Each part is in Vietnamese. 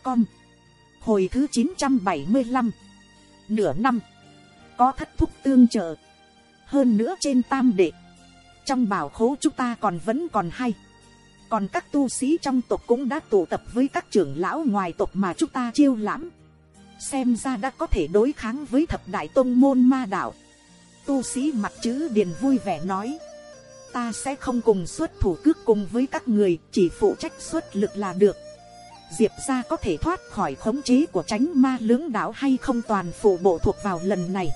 con hồi thứ chín trăm bảy mươi năm nửa năm. Có thất thúc tương trợ. Hơn nữa trên tam đệ. Trong bảo khố chúng ta còn vẫn còn hay còn các tu sĩ trong tộc cũng đã tụ tập với các trưởng lão ngoài tộc mà chúng ta chiêu lãm. Xem ra đã có thể đối kháng với thập đại tôn môn ma đạo. Tu sĩ mặt chữ điền vui vẻ nói. Ta sẽ không cùng xuất thủ cước cùng với các người, chỉ phụ trách xuất lực là được diệp ra có thể thoát khỏi khống chế của tránh ma lưỡng đạo hay không toàn phụ bộ thuộc vào lần này.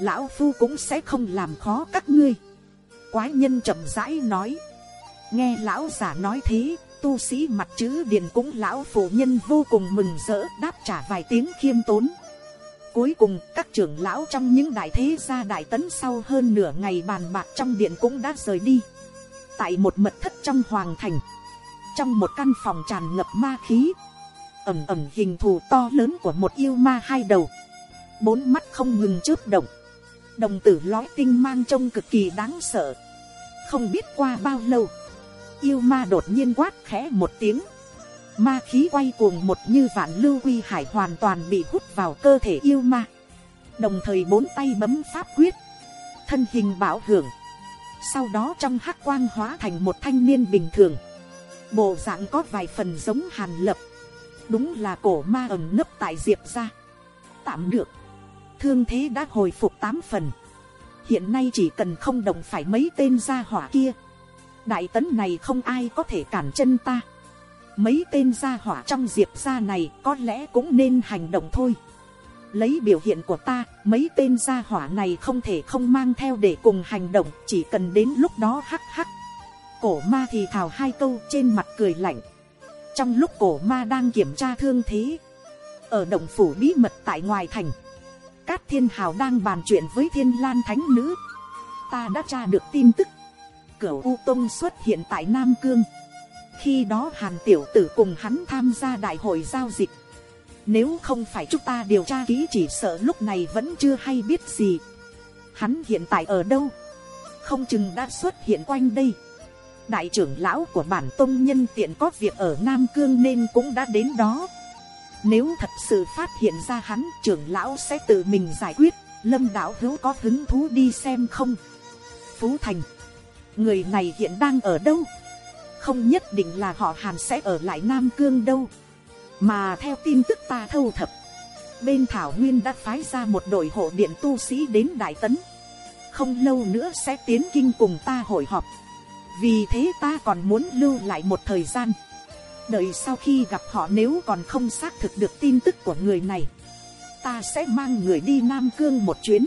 Lão phu cũng sẽ không làm khó các ngươi. Quái nhân chậm rãi nói. Nghe lão giả nói thế, tu sĩ mặt chữ điền cũng lão phụ nhân vô cùng mừng rỡ đáp trả vài tiếng khiêm tốn. Cuối cùng, các trưởng lão trong những đại thế gia đại tấn sau hơn nửa ngày bàn bạc trong điện cũng đã rời đi. Tại một mật thất trong hoàng thành trong một căn phòng tràn ngập ma khí. Ẩm ẩm hình thù to lớn của một yêu ma hai đầu. Bốn mắt không ngừng chớp động. Đồng tử lói tinh mang trông cực kỳ đáng sợ. Không biết qua bao lâu, yêu ma đột nhiên quát khẽ một tiếng. Ma khí quay cuồng một như vạn lưu quy hải hoàn toàn bị hút vào cơ thể yêu ma. Đồng thời bốn tay bấm pháp quyết. Thân hình bảo hưởng. Sau đó trong hắc quang hóa thành một thanh niên bình thường bộ dạng có vài phần giống hàn lập. Đúng là cổ ma ẩm nấp tại diệp ra tạm được. Thương thế đã hồi phục tám phần. Hiện nay chỉ cần không động phải mấy tên gia hỏa kia. Đại tấn này không ai có thể cản chân ta. Mấy tên gia hỏa trong diệp gia này có lẽ cũng nên hành động thôi. Lấy biểu hiện của ta, mấy tên gia hỏa này không thể không mang theo để cùng hành động, chỉ cần đến lúc đó hắc hắc cổ ma thì thào hai câu trên mặt cười lạnh. Trong lúc cổ ma đang kiểm tra thương thế, ở động phủ bí mật tại ngoài thành, cát thiên hào đang bàn chuyện với thiên lan thánh nữ. Ta đã tra được tin tức cửu u tông xuất hiện tại nam cương. Khi đó hàn tiểu tử cùng hắn tham gia đại hội giao dịch. Nếu không phải chúng ta điều tra kỹ chỉ sợ lúc này vẫn chưa hay biết gì. Hắn hiện tại ở đâu? Không chừng đã xuất hiện quanh đây đại trưởng lão của bản tông nhân tiện có việc ở nam cương nên cũng đã đến đó. Nếu thật sự phát hiện ra hắn, trưởng lão sẽ tự mình giải quyết. Lâm đạo hữu có hứng thú đi xem không? Phú thành, người này hiện đang ở đâu? Không nhất định là họ hàn sẽ ở lại nam cương đâu. Mà theo tin tức ta thâu thập, bên thảo nguyên đã phái ra một đội hộ điện tu sĩ đến đại tấn. Không lâu nữa sẽ tiến kinh cùng ta hội họp vì thế ta còn muốn lưu lại một thời gian. Đợi sau khi gặp họ nếu còn không xác thực được tin tức của người này, ta sẽ mang người đi nam cương một chuyến.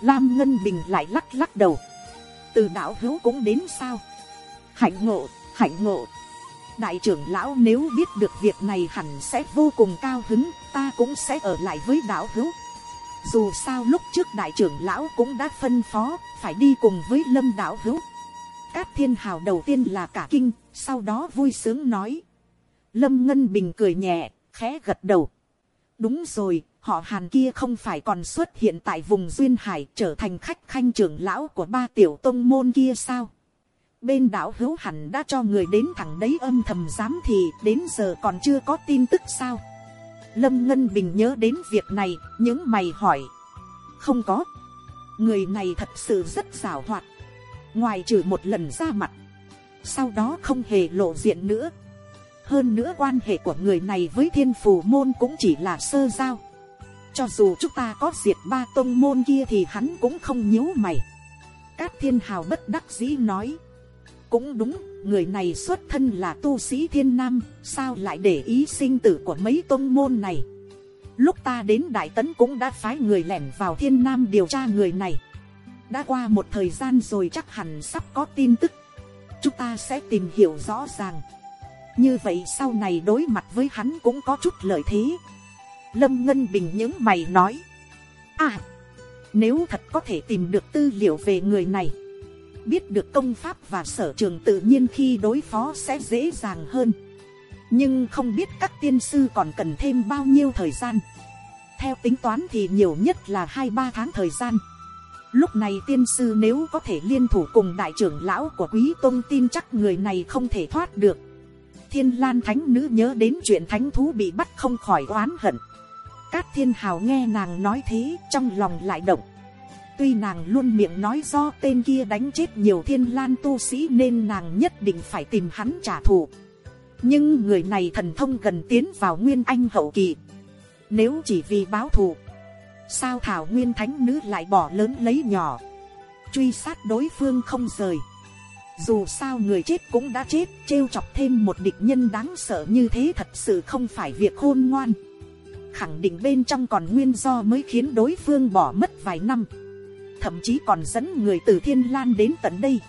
Lam ngân bình lại lắc lắc đầu. Từ đạo hữu cũng đến sao? Hạnh ngộ hạnh ngộ. Đại trưởng lão nếu biết được việc này hẳn sẽ vô cùng cao hứng, ta cũng sẽ ở lại với đạo hữu. Dù sao lúc trước đại trưởng lão cũng đã phân phó, phải đi cùng với lâm đạo hữu cát thiên hào đầu tiên là cả kinh, sau đó vui sướng nói. Lâm ngân bình cười nhẹ, khẽ gật đầu. Đúng rồi, họ hàn kia không phải còn xuất hiện tại vùng duyên hải, trở thành khách khanh trưởng lão của ba tiểu tông môn kia sao? Bên đảo hữu hẳn đã cho người đến thẳng đấy âm thầm giám thì đến giờ còn chưa có tin tức sao? Lâm ngân bình nhớ đến việc này, những mày hỏi. Không có. Người này thật sự rất xảo hoạt ngoài trừ một lần ra mặt. Sau đó không hề lộ diện nữa. Hơn nữa quan hệ của người này với thiên phù môn cũng chỉ là sơ giao. Cho dù chúng ta có diệt ba tông môn kia thì hắn cũng không nhíu mày. Cát thiên hào bất đắc dĩ nói. Cũng đúng, người này xuất thân là tu sĩ thiên nam, sao lại để ý sinh tử của mấy tông môn này? Lúc ta đến đại tấn cũng đã phái người lẻn vào thiên nam điều tra người này đã qua một thời gian rồi chắc hẳn sắp có tin tức. Chúng ta sẽ tìm hiểu rõ ràng. Như vậy sau này đối mặt với hắn cũng có chút lợi thế. Lâm ngân bình những mày nói. À nếu thật có thể tìm được tư liệu về người này, biết được công pháp và sở trường tự nhiên khi đối phó sẽ dễ dàng hơn. Nhưng không biết các tiên sư còn cần thêm bao nhiêu thời gian. Theo tính toán thì nhiều nhất là hai ba tháng thời gian lúc này tiên sư nếu có thể liên thủ cùng đại trưởng lão của quý tôn tin chắc người này không thể thoát được. Thiên lan thánh nữ nhớ đến chuyện thánh thú bị bắt không khỏi oán hận. Cát thiên hào nghe nàng nói thế, trong lòng lại động. Tuy nàng luôn miệng nói do tên kia đánh chết nhiều thiên lan tu sĩ nên nàng nhất định phải tìm hắn trả thù. Nhưng người này thần thông gần tiến vào nguyên anh hậu kỳ. Nếu chỉ vì báo thù sao thảo nguyên thánh nữ lại bỏ lớn lấy nhỏ? Truy sát đối phương không rời. Dù sao người chết cũng đã chết, trêu chọc thêm một địch nhân đáng sợ như thế thật sự không phải việc khôn ngoan. Khẳng định bên trong còn nguyên do mới khiến đối phương bỏ mất vài năm. Thậm chí còn dẫn người từ thiên lan đến tận đây.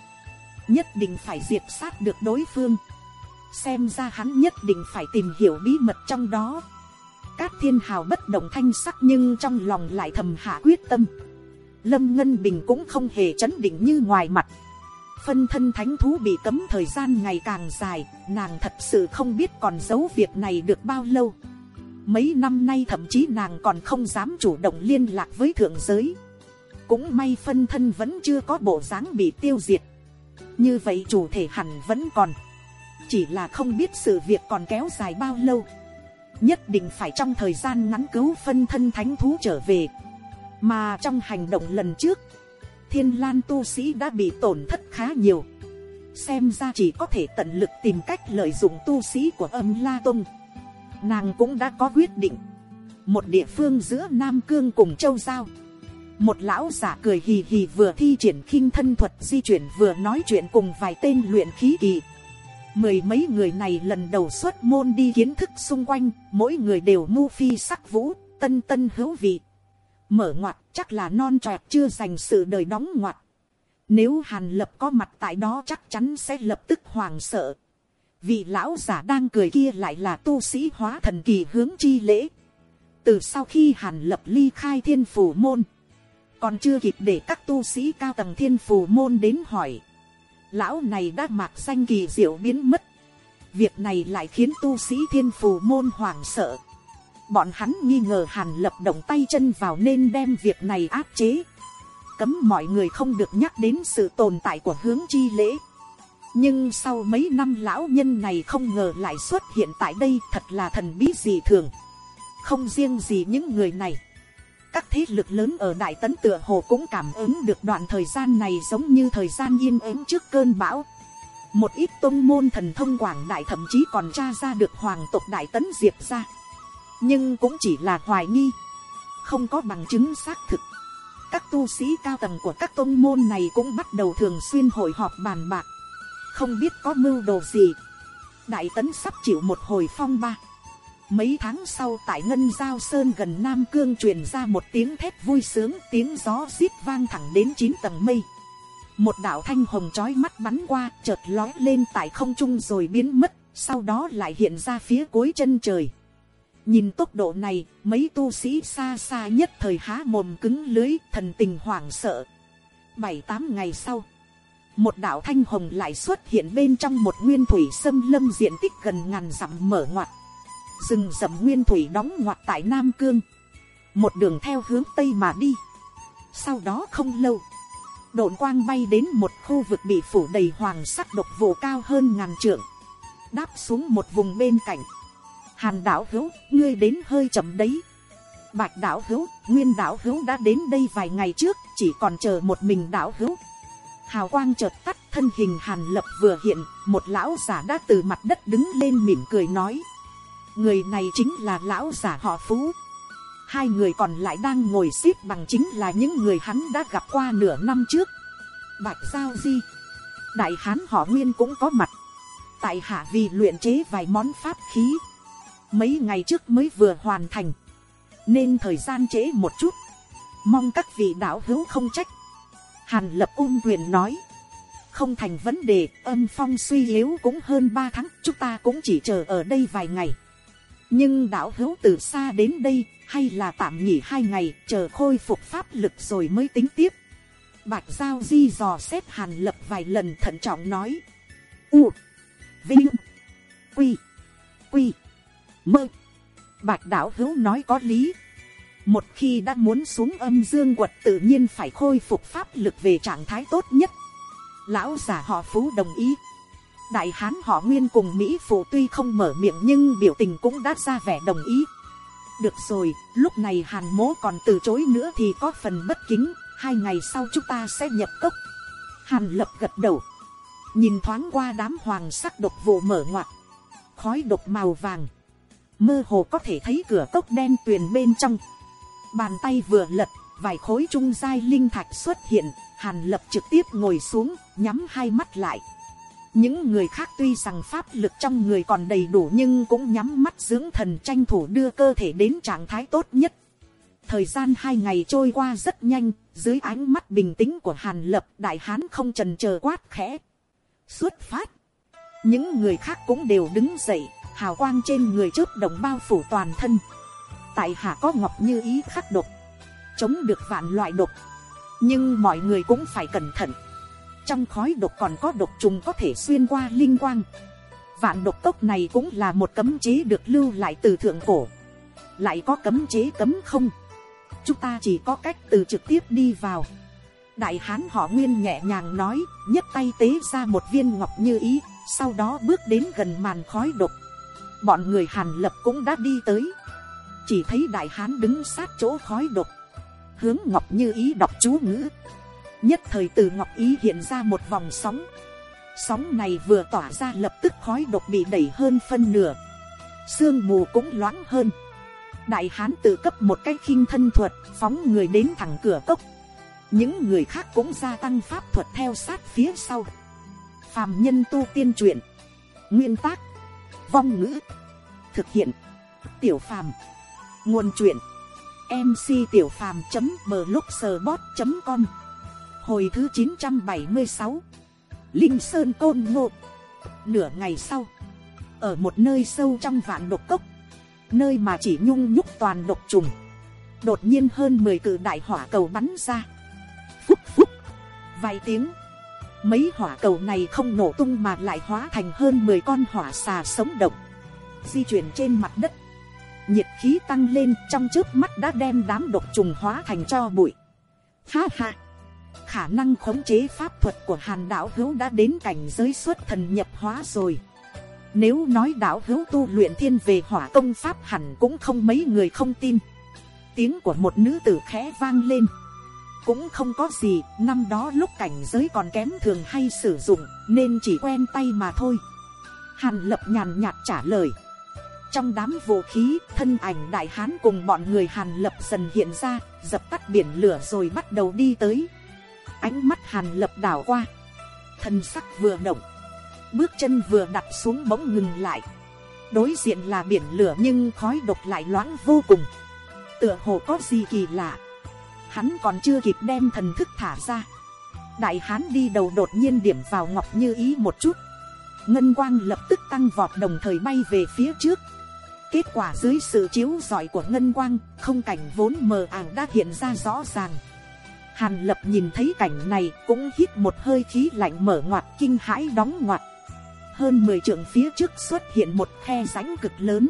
Nhất định phải diệt sát được đối phương. Xem ra hắn nhất định phải tìm hiểu bí mật trong đó cát thiên hào bất động thanh sắc nhưng trong lòng lại thầm hạ quyết tâm. Lâm ngân bình cũng không hề chấn định như ngoài mặt. Phân thân thánh thú bị cấm thời gian ngày càng dài, nàng thật sự không biết còn giấu việc này được bao lâu. Mấy năm nay thậm chí nàng còn không dám chủ động liên lạc với thượng giới. Cũng may phân thân vẫn chưa có bộ dáng bị tiêu diệt. Như vậy chủ thể hẳn vẫn còn. Chỉ là không biết sự việc còn kéo dài bao lâu nhất định phải trong thời gian ngắn cứu phân thân thánh thú trở về. Mà trong hành động lần trước, thiên lan tu sĩ đã bị tổn thất khá nhiều. Xem ra chỉ có thể tận lực tìm cách lợi dụng tu sĩ của âm la tông. Nàng cũng đã có quyết định. Một địa phương giữa nam cương cùng châu giao. Một lão giả cười hì hì vừa thi triển khinh thân thuật di chuyển vừa nói chuyện cùng vài tên luyện khí kỳ mười mấy người này lần đầu xuất môn đi kiến thức xung quanh, mỗi người đều mu phi sắc vũ, tân tân hữu vị. Mở ngoặt, chắc là non trọt chưa dành sự đời đóng ngoặt. Nếu hàn lập có mặt tại đó chắc chắn sẽ lập tức hoàng sợ. Vị lão giả đang cười kia lại là tu sĩ hóa thần kỳ hướng chi lễ. Từ sau khi hàn lập ly khai thiên phủ môn, còn chưa kịp để các tu sĩ cao tầng thiên phủ môn đến hỏi lão này đã mạc danh kỳ diệu biến mất. Việc này lại khiến tu sĩ thiên phù môn hoảng sợ. Bọn hắn nghi ngờ hàn lập động tay chân vào nên đem việc này áp chế. Cấm mọi người không được nhắc đến sự tồn tại của hướng chi lễ. Nhưng sau mấy năm lão nhân này không ngờ lại xuất hiện tại đây thật là thần bí gì thường. Không riêng gì những người này các thế lực lớn ở đại tấn tựa hồ cũng cảm ứng được đoạn thời gian này giống như thời gian yên ắng trước cơn bão. Một ít tôn môn thần thông quảng đại thậm chí còn tra ra được hoàng tộc đại tấn diệp ra. Nhưng cũng chỉ là hoài nghi, không có bằng chứng xác thực. Các tu sĩ cao tầng của các tôn môn này cũng bắt đầu thường xuyên hội họp bàn bạc. Không biết có mưu đồ gì. Đại tấn sắp chịu một hồi phong ba mấy tháng sau tại ngân giao sơn gần nam cương truyền ra một tiếng thét vui sướng, tiếng gió rít vang thẳng đến chín tầng mây. Một đạo thanh hồng chói mắt bắn qua, chợt lói lên tại không trung rồi biến mất, sau đó lại hiện ra phía cuối chân trời. Nhìn tốc độ này, mấy tu sĩ xa xa nhất thời há mồm cứng lưới, thần tình hoảng sợ. Bảy, tám ngày sau, một đạo thanh hồng lại xuất hiện bên trong một nguyên thủy sâm lâm diện tích gần ngàn dặm mở ngoặt rừng rậm nguyên thủy đóng ngoặt tại nam cương. Một đường theo hướng tây mà đi. Sau đó không lâu độn quang bay đến một khu vực bị phủ đầy hoàng sắc độc vụ cao hơn ngàn trượng. Đáp xuống một vùng bên cạnh. Hàn đảo hữu, ngươi đến hơi chậm đấy. Bạch đảo hữu, nguyên đảo hữu đã đến đây vài ngày trước, chỉ còn chờ một mình đảo hữu. Hào quang chợt tắt, thân hình hàn lập vừa hiện, một lão giả đã từ mặt đất đứng lên mỉm cười nói người này chính là lão giả họ phú. Hai người còn lại đang ngồi xếp bằng chính là những người hắn đã gặp qua nửa năm trước. Bạch giao di. Đại hán họ nguyên cũng có mặt. Tại hạ vì luyện chế vài món pháp khí. Mấy ngày trước mới vừa hoàn thành. Nên thời gian trễ một chút. Mong các vị đạo hữu không trách. Hàn lập ung quyền nói. Không thành vấn đề, âm phong suy yếu cũng hơn ba tháng, chúng ta cũng chỉ chờ ở đây vài ngày nhưng đạo hữu từ xa đến đây, hay là tạm nghỉ hai ngày, chờ khôi phục pháp lực rồi mới tính tiếp. Bạch giao di dò xét hàn lập vài lần thận trọng nói. U, vinh, quy quy, mơ. Bạch đạo hữu nói có lý. Một khi đã muốn xuống âm dương quật tự nhiên phải khôi phục pháp lực về trạng thái tốt nhất. Lão giả họ phú đồng ý đại hán họ nguyên cùng mỹ phụ tuy không mở miệng nhưng biểu tình cũng đã ra vẻ đồng ý. Được rồi, lúc này hàn mố còn từ chối nữa thì có phần bất kính, hai ngày sau chúng ta sẽ nhập cốc. Hàn lập gật đầu. Nhìn thoáng qua đám hoàng sắc độc vụ mở ngoặt. Khói độc màu vàng. Mơ hồ có thể thấy cửa cốc đen tuyền bên trong. Bàn tay vừa lật, vài khối trung giai linh thạch xuất hiện. Hàn lập trực tiếp ngồi xuống, nhắm hai mắt lại những người khác tuy rằng pháp lực trong người còn đầy đủ nhưng cũng nhắm mắt dưỡng thần tranh thủ đưa cơ thể đến trạng thái tốt nhất. Thời gian hai ngày trôi qua rất nhanh, dưới ánh mắt bình tĩnh của Hàn Lập đại hán không trần chờ quát khẽ. Xuất phát. Những người khác cũng đều đứng dậy, hào quang trên người chớp đồng bao phủ toàn thân. Tại hạ có ngọc như ý khắc độc, chống được vạn loại độc. Nhưng mọi người cũng phải cẩn thận trong khói độc còn có độc trùng có thể xuyên qua linh quang. Vạn độc tốc này cũng là một cấm chế được lưu lại từ thượng cổ. Lại có cấm chế cấm không. Chúng ta chỉ có cách từ trực tiếp đi vào. Đại hán họ nguyên nhẹ nhàng nói, nhấc tay tế ra một viên ngọc như ý, sau đó bước đến gần màn khói độc. Bọn người hàn lập cũng đã đi tới. Chỉ thấy đại hán đứng sát chỗ khói độc. Hướng ngọc như ý đọc chú ngữ nhất thời từ ngọc ý hiện ra một vòng sóng. Sóng này vừa tỏa ra lập tức khói độc bị đẩy hơn phân nửa. Sương mù cũng loãng hơn. Đại hán tự cấp một cái khinh thân thuật, phóng người đến thẳng cửa cốc. Những người khác cũng gia tăng pháp thuật theo sát phía sau. Phàm nhân tu tiên truyện. Nguyên tác. Vong ngữ. Thực hiện. Tiểu phàm. Nguồn truyện. Mc Hồi thứ 976 Linh Sơn Côn Ngộ Nửa ngày sau, Ở một nơi sâu trong vạn độc cốc, Nơi mà chỉ nhung nhúc toàn độc trùng, Đột nhiên hơn 10 cử đại hỏa cầu bắn ra. Phúc phúc, Vài tiếng, Mấy hỏa cầu này không nổ tung mà lại hóa thành hơn 10 con hỏa xà sống động, Di chuyển trên mặt đất. Nhiệt khí tăng lên trong trước mắt đã đem đám độc trùng hóa thành cho bụi. Ha ha! Khả năng khống chế pháp thuật của hàn đạo hữu đã đến cảnh giới xuất thần nhập hóa rồi. Nếu nói đạo hữu tu luyện thiên về hỏa công pháp hẳn cũng không mấy người không tin. Tiếng của một nữ tử khẽ vang lên. Cũng không có gì, năm đó lúc cảnh giới còn kém thường hay sử dụng, nên chỉ quen tay mà thôi. Hàn lập nhàn nhạt trả lời. Trong đám vũ khí, thân ảnh đại hán cùng bọn người hàn lập dần hiện ra, dập tắt biển lửa rồi bắt đầu đi tới ánh mắt hàn lập đảo qua, thần sắc vừa động, bước chân vừa đặt xuống bỗng ngừng lại, đối diện là biển lửa nhưng khói độc lại loãng vô cùng, tựa hồ có gì kỳ lạ, hắn còn chưa kịp đem thần thức thả ra, đại hán đi đầu đột nhiên điểm vào ngọc như ý một chút, ngân quang lập tức tăng vọt đồng thời bay về phía trước, kết quả dưới sự chiếu rọi của ngân quang không cảnh vốn mờ ảo đã hiện ra rõ ràng. Hàn lập nhìn thấy cảnh này cũng hít một hơi khí lạnh mở ngoặt kinh hãi đóng ngoặt. Hơn 10 trượng phía trước xuất hiện một khe rãnh cực lớn.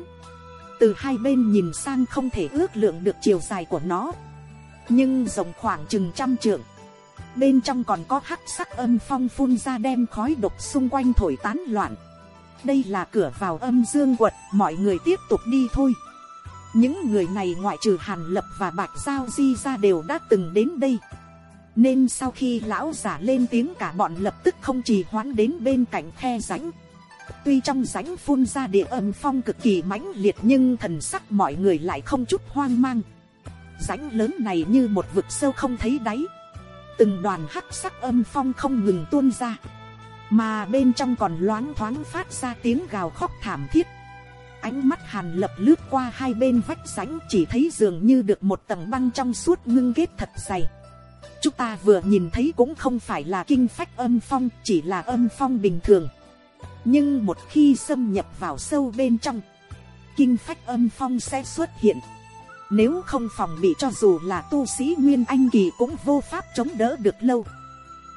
Từ hai bên nhìn sang không thể ước lượng được chiều dài của nó. Nhưng rộng khoảng chừng trăm trượng. Bên trong còn có hắc sắc âm phong phun ra đem khói độc xung quanh thổi tán loạn. Đây là cửa vào âm dương quật, mọi người tiếp tục đi thôi. Những người này ngoại trừ Hàn Lập và Bạch Giao Di ra đều đã từng đến đây nên sau khi lão giả lên tiếng cả bọn lập tức không chỉ hoán đến bên cạnh khe rãnh. Tuy trong rãnh phun ra địa âm phong cực kỳ mãnh liệt nhưng thần sắc mọi người lại không chút hoang mang. Rãnh lớn này như một vực sâu không thấy đáy. Từng đoàn hắc sắc âm phong không ngừng tuôn ra. Mà bên trong còn loáng thoáng phát ra tiếng gào khóc thảm thiết. Ánh mắt hàn lập lướt qua hai bên vách rãnh chỉ thấy dường như được một tầng băng trong suốt ngưng kết thật dày chúng ta vừa nhìn thấy cũng không phải là kinh phách âm phong, chỉ là âm phong bình thường. Nhưng một khi xâm nhập vào sâu bên trong, kinh phách âm phong sẽ xuất hiện. Nếu không phòng bị cho dù là tu sĩ nguyên anh kỳ cũng vô pháp chống đỡ được lâu.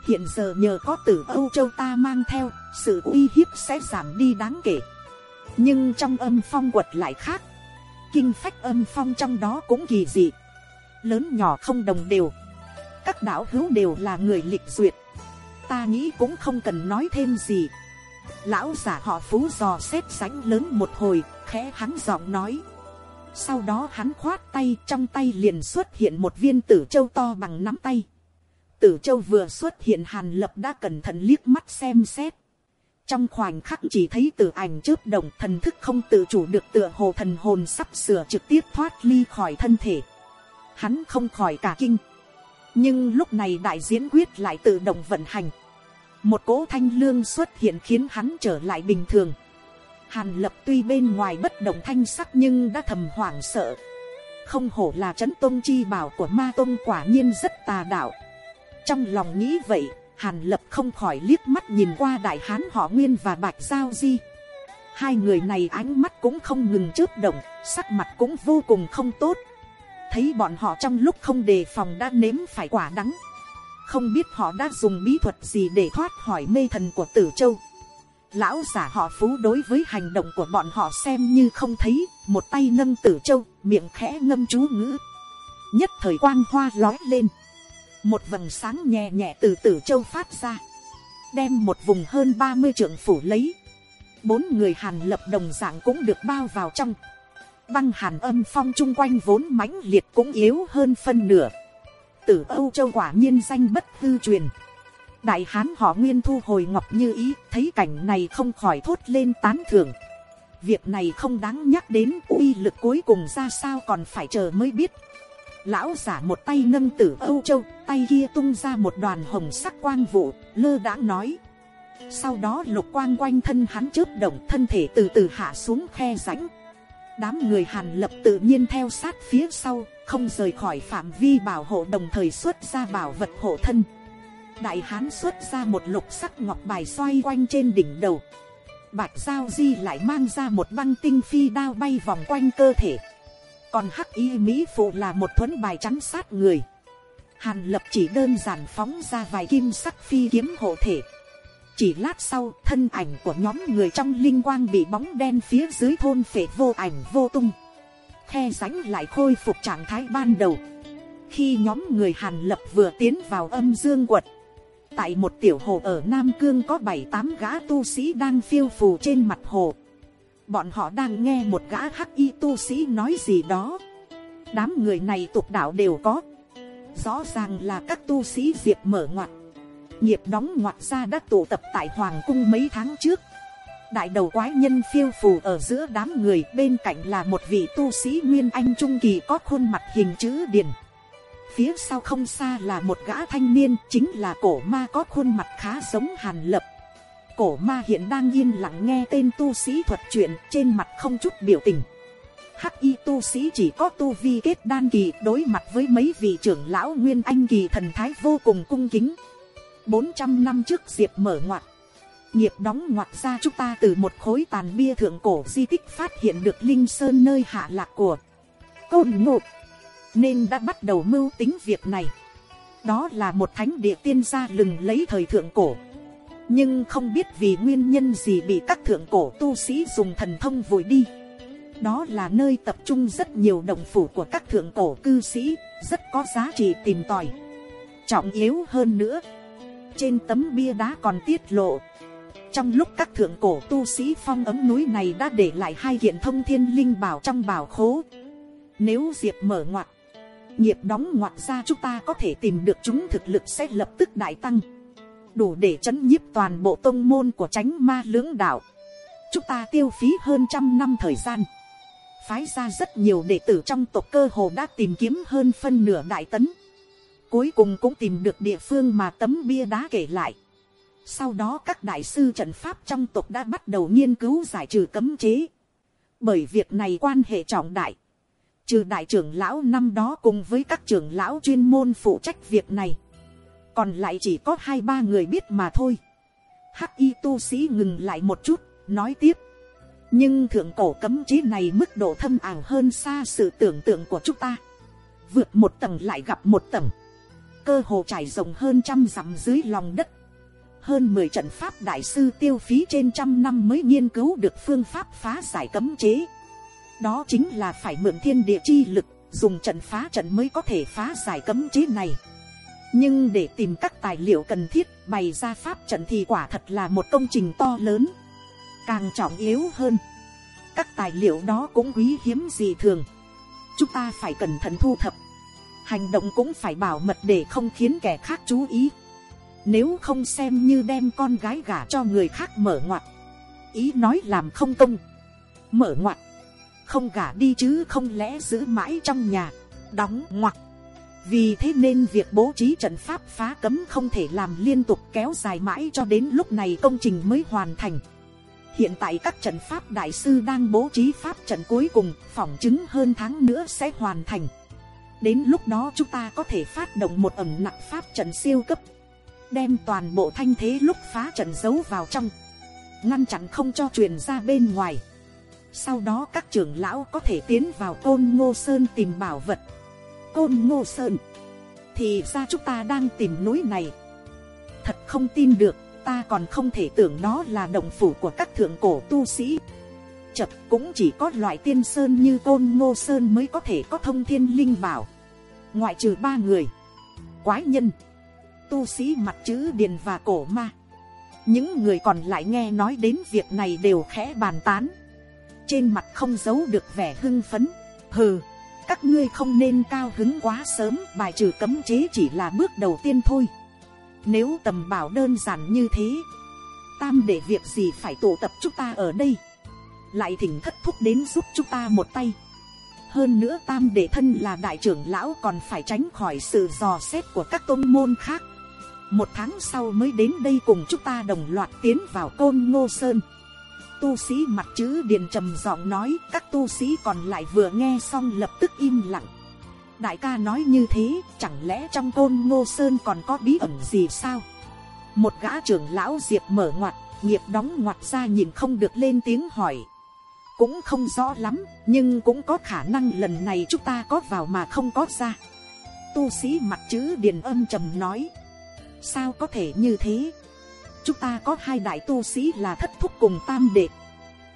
Hiện giờ nhờ có tử âu châu ta mang theo, sự uy hiếp sẽ giảm đi đáng kể. Nhưng trong âm phong quật lại khác, kinh phách âm phong trong đó cũng kỳ dị. Lớn nhỏ không đồng đều các đạo hữu đều là người lịch duyệt. Ta nghĩ cũng không cần nói thêm gì. Lão giả họ phú dò xét sánh lớn một hồi, khẽ hắn giọng nói. Sau đó hắn khoát tay, trong tay liền xuất hiện một viên tử châu to bằng nắm tay. Tử châu vừa xuất hiện hàn lập đã cẩn thận liếc mắt xem xét. Trong khoảnh khắc chỉ thấy tử ảnh chớp động, thần thức không tự chủ được tựa hồ thần hồn sắp sửa trực tiếp thoát ly khỏi thân thể. Hắn không khỏi cả kinh nhưng lúc này đại diễn quyết lại tự động vận hành. Một cỗ thanh lương xuất hiện khiến hắn trở lại bình thường. Hàn lập tuy bên ngoài bất động thanh sắc nhưng đã thầm hoảng sợ. Không hổ là trấn tôn chi bảo của ma tôn quả nhiên rất tà đạo. Trong lòng nghĩ vậy, hàn lập không khỏi liếc mắt nhìn qua đại hán họ nguyên và bạch giao di. Hai người này ánh mắt cũng không ngừng chớp động, sắc mặt cũng vô cùng không tốt thấy bọn họ trong lúc không đề phòng đã nếm phải quả đắng. Không biết họ đã dùng bí thuật gì để thoát khỏi mê thần của tử châu. Lão giả họ phú đối với hành động của bọn họ xem như không thấy, một tay nâng tử châu, miệng khẽ ngâm chú ngữ. Nhất thời quang hoa lói lên. Một vầng sáng nhẹ nhẹ từ tử châu phát ra. Đem một vùng hơn ba mươi trượng phủ lấy. Bốn người hàn lập đồng dạng cũng được bao vào trong băng hàn âm phong chung quanh vốn mãnh liệt cũng yếu hơn phân nửa. Tử âu châu quả nhiên danh bất hư truyền. Đại hán họ nguyên thu hồi ngọc như ý, thấy cảnh này không khỏi thốt lên tán thưởng. Việc này không đáng nhắc đến, uy lực cuối cùng ra sao còn phải chờ mới biết. Lão giả một tay nâng tử âu châu, tay kia tung ra một đoàn hồng sắc quang vụ, lơ đã nói. Sau đó lục quang quanh thân hắn chớp động, thân thể từ từ hạ xuống khe rãnh đám người hàn lập tự nhiên theo sát phía sau, không rời khỏi phạm vi bảo hộ đồng thời xuất ra bảo vật hộ thân. Đại hán xuất ra một lục sắc ngọc bài xoay quanh trên đỉnh đầu. Bạch giao di lại mang ra một băng tinh phi đao bay vòng quanh cơ thể. Còn hắc y mỹ phụ là một thuấn bài chắn sát người. Hàn lập chỉ đơn giản phóng ra vài kim sắc phi kiếm hộ thể chỉ lát sau, thân ảnh của nhóm người trong linh quang bị bóng đen phía dưới thôn phệ vô ảnh vô tung. Khe rãnh lại khôi phục trạng thái ban đầu. Khi nhóm người hàn lập vừa tiến vào âm dương quật, tại một tiểu hồ ở nam cương có bảy tám gã tu sĩ đang phiêu phù trên mặt hồ. Bọn họ đang nghe một gã hắc y tu sĩ nói gì đó. Đám người này tục đạo đều có. Rõ ràng là các tu sĩ diệp mở ngoặt nghiệp đóng ngoặt ra đã tụ tập tại hoàng cung mấy tháng trước. Đại đầu quái nhân phiêu phù ở giữa đám người, bên cạnh là một vị tu sĩ nguyên anh trung kỳ có khuôn mặt hình chữ điền. Phía sau không xa là một gã thanh niên, chính là cổ ma có khuôn mặt khá giống hàn lập. Cổ ma hiện đang yên lặng nghe tên tu sĩ thuật chuyện, trên mặt không chút biểu tình. Hắc y tu sĩ chỉ có tu vi kết đan kỳ, đối mặt với mấy vị trưởng lão nguyên anh kỳ thần thái vô cùng cung kính bốn trăm năm trước diệp mở ngoặt. Nghiệp đóng ngoặt ra chúng ta từ một khối tàn bia thượng cổ di tích phát hiện được linh sơn nơi hạ lạc của côn ngộ. Nên đã bắt đầu mưu tính việc này. Đó là một thánh địa tiên gia lừng lấy thời thượng cổ. Nhưng không biết vì nguyên nhân gì bị các thượng cổ tu sĩ dùng thần thông vùi đi. Đó là nơi tập trung rất nhiều động phủ của các thượng cổ cư sĩ, rất có giá trị tìm tòi. Trọng yếu hơn nữa trên tấm bia đá còn tiết lộ. Trong lúc các thượng cổ tu sĩ phong ấm núi này đã để lại hai kiện thông thiên linh bảo trong bảo khố. Nếu diệp mở ngoặt, nghiệp đóng ngoặt ra chúng ta có thể tìm được chúng thực lực sẽ lập tức đại tăng. Đủ để chấn nhiếp toàn bộ tông môn của tránh ma lưỡng đạo. Chúng ta tiêu phí hơn trăm năm thời gian. Phái ra rất nhiều đệ tử trong tộc cơ hồ đã tìm kiếm hơn phân nửa đại tấn cuối cùng cũng tìm được địa phương mà tấm bia đá kể lại. Sau đó các đại sư trận pháp trong tộc đã bắt đầu nghiên cứu giải trừ cấm chế. Bởi việc này quan hệ trọng đại. Trừ đại trưởng lão năm đó cùng với các trưởng lão chuyên môn phụ trách việc này. Còn lại chỉ có hai ba người biết mà thôi. Hắc y tu sĩ ngừng lại một chút, nói tiếp. Nhưng thượng cổ cấm chế này mức độ thâm ảo hơn xa sự tưởng tượng của chúng ta. Vượt một tầng lại gặp một tầng cơ hồ trải rộng hơn trăm dặm dưới lòng đất. Hơn mười trận pháp đại sư tiêu phí trên trăm năm mới nghiên cứu được phương pháp phá giải cấm chế. Đó chính là phải mượn thiên địa chi lực, dùng trận phá trận mới có thể phá giải cấm chế này. Nhưng để tìm các tài liệu cần thiết, bày ra pháp trận thì quả thật là một công trình to lớn. Càng trọng yếu hơn, các tài liệu đó cũng quý hiếm gì thường. Chúng ta phải cẩn thận thu thập hành động cũng phải bảo mật để không khiến kẻ khác chú ý. Nếu không xem như đem con gái gả cho người khác mở ngoặt. Ý nói làm không công. Mở ngoặt. Không gả đi chứ không lẽ giữ mãi trong nhà. Đóng ngoặt. Vì thế nên việc bố trí trận pháp phá cấm không thể làm liên tục kéo dài mãi cho đến lúc này công trình mới hoàn thành. Hiện tại các trận pháp đại sư đang bố trí pháp trận cuối cùng, phỏng chứng hơn tháng nữa sẽ hoàn thành đến lúc đó chúng ta có thể phát động một ẩm nặng pháp trận siêu cấp. Đem toàn bộ thanh thế lúc phá trận giấu vào trong. Ngăn chặn không cho truyền ra bên ngoài. Sau đó các trưởng lão có thể tiến vào côn ngô sơn tìm bảo vật. Côn ngô sơn. Thì ra chúng ta đang tìm núi này. Thật không tin được, ta còn không thể tưởng nó là động phủ của các thượng cổ tu sĩ chật cũng chỉ có loại tiên sơn như côn ngô sơn mới có thể có thông thiên linh bảo. Ngoại trừ ba người, quái nhân, tu sĩ mặt chữ điền và cổ ma, những người còn lại nghe nói đến việc này đều khẽ bàn tán. Trên mặt không giấu được vẻ hưng phấn, hừ, các ngươi không nên cao hứng quá sớm, bài trừ cấm chế chỉ là bước đầu tiên thôi. Nếu tầm bảo đơn giản như thế, tam để việc gì phải tụ tập chúng ta ở đây? Lại thỉnh thất thúc đến giúp chúng ta một tay. Hơn nữa tam đệ thân là đại trưởng lão còn phải tránh khỏi sự dò xét của các tôn môn khác. Một tháng sau mới đến đây cùng chúng ta đồng loạt tiến vào côn ngô sơn. Tu sĩ mặt chữ điền trầm giọng nói, các tu sĩ còn lại vừa nghe xong lập tức im lặng. Đại ca nói như thế, chẳng lẽ trong côn ngô sơn còn có bí ẩn gì sao? Một gã trưởng lão diệp mở ngoặt, nghiệp đóng ngoặt ra nhìn không được lên tiếng hỏi cũng không rõ lắm, nhưng cũng có khả năng lần này chúng ta có vào mà không có ra. Tu sĩ mặt chữ điền âm trầm nói. Sao có thể như thế? Chúng ta có hai đại tu sĩ là thất thúc cùng tam đệ.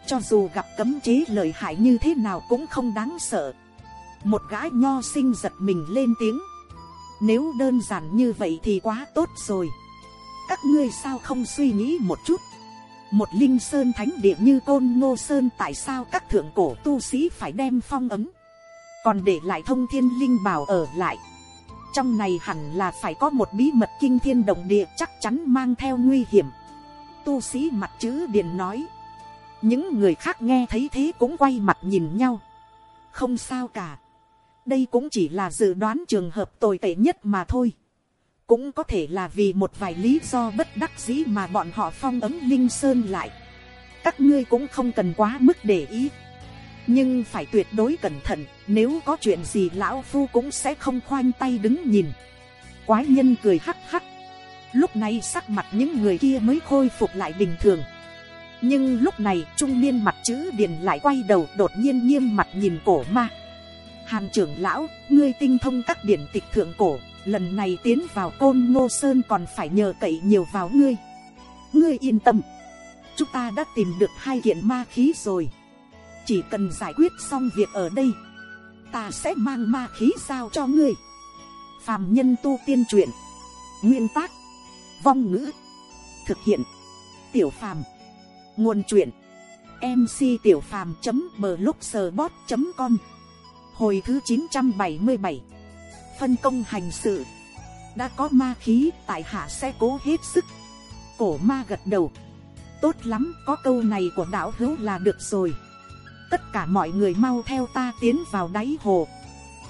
Cho dù gặp cấm chế lợi hại như thế nào cũng không đáng sợ. Một gã nho sinh giật mình lên tiếng. Nếu đơn giản như vậy thì quá tốt rồi. Các ngươi sao không suy nghĩ một chút? Một linh sơn thánh địa như côn ngô sơn, tại sao các thượng cổ tu sĩ phải đem phong ấm? Còn để lại thông thiên linh bảo ở lại. Trong này hẳn là phải có một bí mật kinh thiên động địa chắc chắn mang theo nguy hiểm. Tu sĩ mặt chữ điền nói. Những người khác nghe thấy thế cũng quay mặt nhìn nhau. Không sao cả. Đây cũng chỉ là dự đoán trường hợp tồi tệ nhất mà thôi cũng có thể là vì một vài lý do bất đắc dĩ mà bọn họ phong ấm linh sơn lại. Các ngươi cũng không cần quá mức để ý. Nhưng phải tuyệt đối cẩn thận, nếu có chuyện gì lão phu cũng sẽ không khoanh tay đứng nhìn. Quái nhân cười hắc hắc. Lúc này sắc mặt những người kia mới khôi phục lại bình thường. Nhưng lúc này trung niên mặt chữ điền lại quay đầu đột nhiên nghiêm mặt nhìn cổ ma. Hàn trưởng lão, ngươi tinh thông các điển tịch thượng cổ lần này tiến vào côn ngô sơn còn phải nhờ cậy nhiều vào ngươi. Ngươi yên tâm. Chúng ta đã tìm được hai kiện ma khí rồi. Chỉ cần giải quyết xong việc ở đây, ta sẽ mang ma khí sao cho ngươi. Phàm nhân tu tiên truyện, nguyên tác, vong ngữ, thực hiện, tiểu phàm, nguồn truyện mc tiểu phàm blogspot com. Hồi thứ chín trăm bảy mươi bảy phân công hành sự. Đã có ma khí tại hạ sẽ cố hết sức. Cổ ma gật đầu. Tốt lắm, có câu này của đạo hữu là được rồi. Tất cả mọi người mau theo ta tiến vào đáy hồ.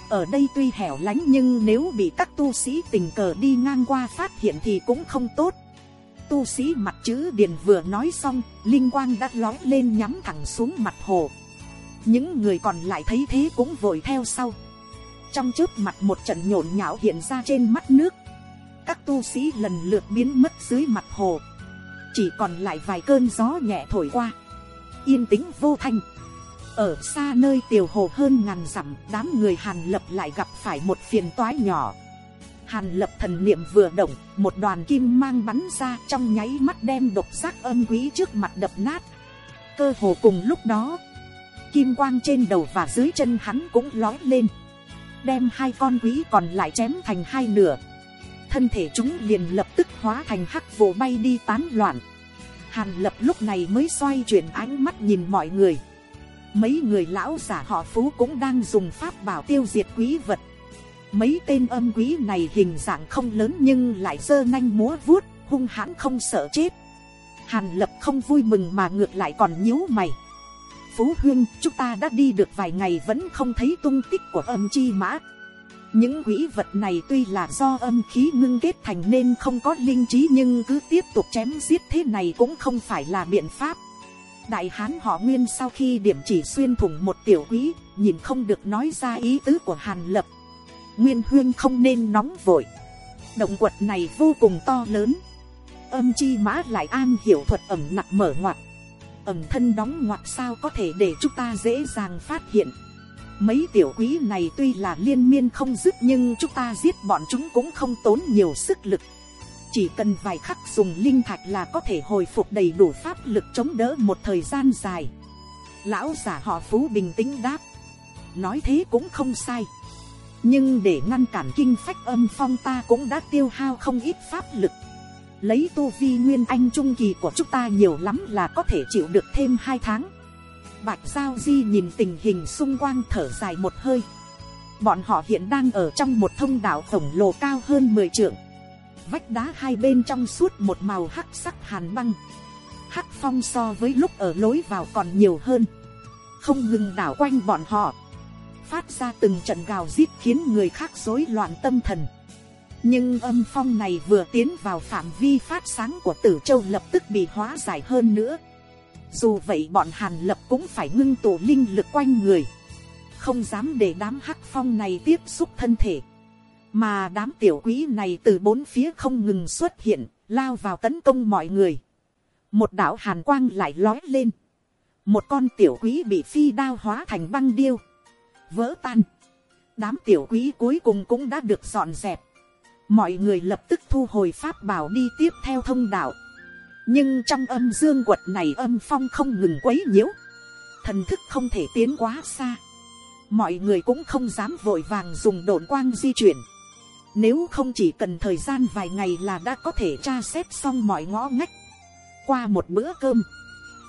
Ở đây tuy hẻo lánh nhưng nếu bị các tu sĩ tình cờ đi ngang qua phát hiện thì cũng không tốt. Tu sĩ mặt chữ điền vừa nói xong, linh quang đã lói lên nhắm thẳng xuống mặt hồ. Những người còn lại thấy thế cũng vội theo sau trong trước mặt một trận nhộn nhạo hiện ra trên mắt nước. Các tu sĩ lần lượt biến mất dưới mặt hồ. Chỉ còn lại vài cơn gió nhẹ thổi qua. Yên tĩnh vô thanh. Ở xa nơi tiểu hồ hơn ngàn dặm, đám người hàn lập lại gặp phải một phiền toái nhỏ. Hàn lập thần niệm vừa động, một đoàn kim mang bắn ra trong nháy mắt đem độc giác âm quý trước mặt đập nát. Cơ hồ cùng lúc đó, kim quang trên đầu và dưới chân hắn cũng lói lên đem hai con quý còn lại chém thành hai nửa thân thể chúng liền lập tức hóa thành hắc vụ bay đi tán loạn. Hàn lập lúc này mới xoay chuyển ánh mắt nhìn mọi người. Mấy người lão giả họ phú cũng đang dùng pháp bảo tiêu diệt quý vật. Mấy tên âm quý này hình dạng không lớn nhưng lại dơ nanh múa vuốt, hung hãn không sợ chết. Hàn lập không vui mừng mà ngược lại còn nhíu mày. Phú Huyên, chúng ta đã đi được vài ngày vẫn không thấy tung tích của âm chi mã. Những quỷ vật này tuy là do âm khí ngưng kết thành nên không có linh trí nhưng cứ tiếp tục chém giết thế này cũng không phải là biện pháp. Đại hán họ Nguyên sau khi điểm chỉ xuyên thủng một tiểu quỷ, nhìn không được nói ra ý tứ của Hàn Lập. Nguyên Huyên không nên nóng vội. Động quật này vô cùng to lớn. Âm chi mã lại an hiểu thuật ẩm nặc mở ngoặt. Ẩm thân đóng ngoặt sao có thể để chúng ta dễ dàng phát hiện. Mấy tiểu quý này tuy là liên miên không dứt nhưng chúng ta giết bọn chúng cũng không tốn nhiều sức lực. Chỉ cần vài khắc dùng linh thạch là có thể hồi phục đầy đủ pháp lực chống đỡ một thời gian dài. Lão giả họ Phú bình tĩnh đáp. Nói thế cũng không sai. Nhưng để ngăn cản kinh phách âm phong ta cũng đã tiêu hao không ít pháp lực. Lấy tu vi nguyên anh trung kỳ của chúng ta nhiều lắm là có thể chịu được thêm 2 tháng Bạch Giao Di nhìn tình hình xung quanh thở dài một hơi. Bọn họ hiện đang ở trong một thông đạo khổng lồ cao hơn 10 trượng. Vách đá hai bên trong suốt một màu hắc sắc hàn băng. Hắc phong so với lúc ở lối vào còn nhiều hơn. Không ngừng đảo quanh bọn họ. Phát ra từng trận gào rít khiến người khác rối loạn tâm thần. Nhưng âm phong này vừa tiến vào phạm vi phát sáng của tử châu lập tức bị hóa giải hơn nữa. Dù vậy bọn hàn lập cũng phải ngưng tụ linh lực quanh người. Không dám để đám hắc phong này tiếp xúc thân thể. Mà đám tiểu quý này từ bốn phía không ngừng xuất hiện, lao vào tấn công mọi người. Một đạo hàn quang lại lói lên. Một con tiểu quý bị phi đao hóa thành băng điêu. Vỡ tan. Đám tiểu quý cuối cùng cũng đã được dọn dẹp mọi người lập tức thu hồi pháp bảo đi tiếp theo thông đạo. Nhưng trong âm dương quật này âm phong không ngừng quấy nhiễu. Thần thức không thể tiến quá xa. Mọi người cũng không dám vội vàng dùng đồn quang di chuyển. Nếu không chỉ cần thời gian vài ngày là đã có thể tra xét xong mọi ngõ ngách. Qua một bữa cơm,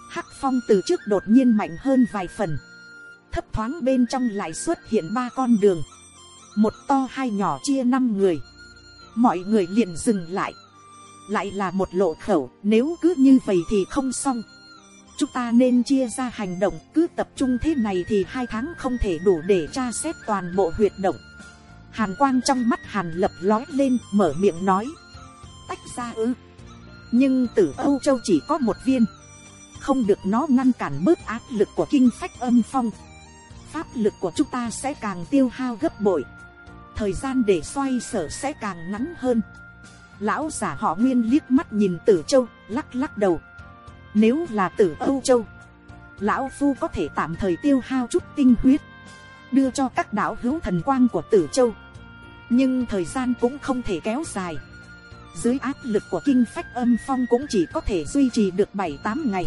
hắc phong từ trước đột nhiên mạnh hơn vài phần. Thấp thoáng bên trong lại xuất hiện ba con đường. Một to hai nhỏ chia năm người mọi người liền dừng lại. Lại là một lộ khẩu, nếu cứ như vậy thì không xong. Chúng ta nên chia ra hành động, cứ tập trung thế này thì hai tháng không thể đủ để tra xét toàn bộ huyệt động. Hàn quang trong mắt hàn lập lói lên, mở miệng nói. Tách ra ư. Nhưng tử âu châu chỉ có một viên. Không được nó ngăn cản bớt áp lực của kinh phách âm phong. Pháp lực của chúng ta sẽ càng tiêu hao gấp bội thời gian để xoay sở sẽ càng ngắn hơn. Lão giả họ nguyên liếc mắt nhìn tử châu, lắc lắc đầu. Nếu là tử âu châu, lão phu có thể tạm thời tiêu hao chút tinh huyết, đưa cho các đạo hữu thần quang của tử châu. Nhưng thời gian cũng không thể kéo dài. Dưới áp lực của kinh phách âm phong cũng chỉ có thể duy trì được bảy tám ngày.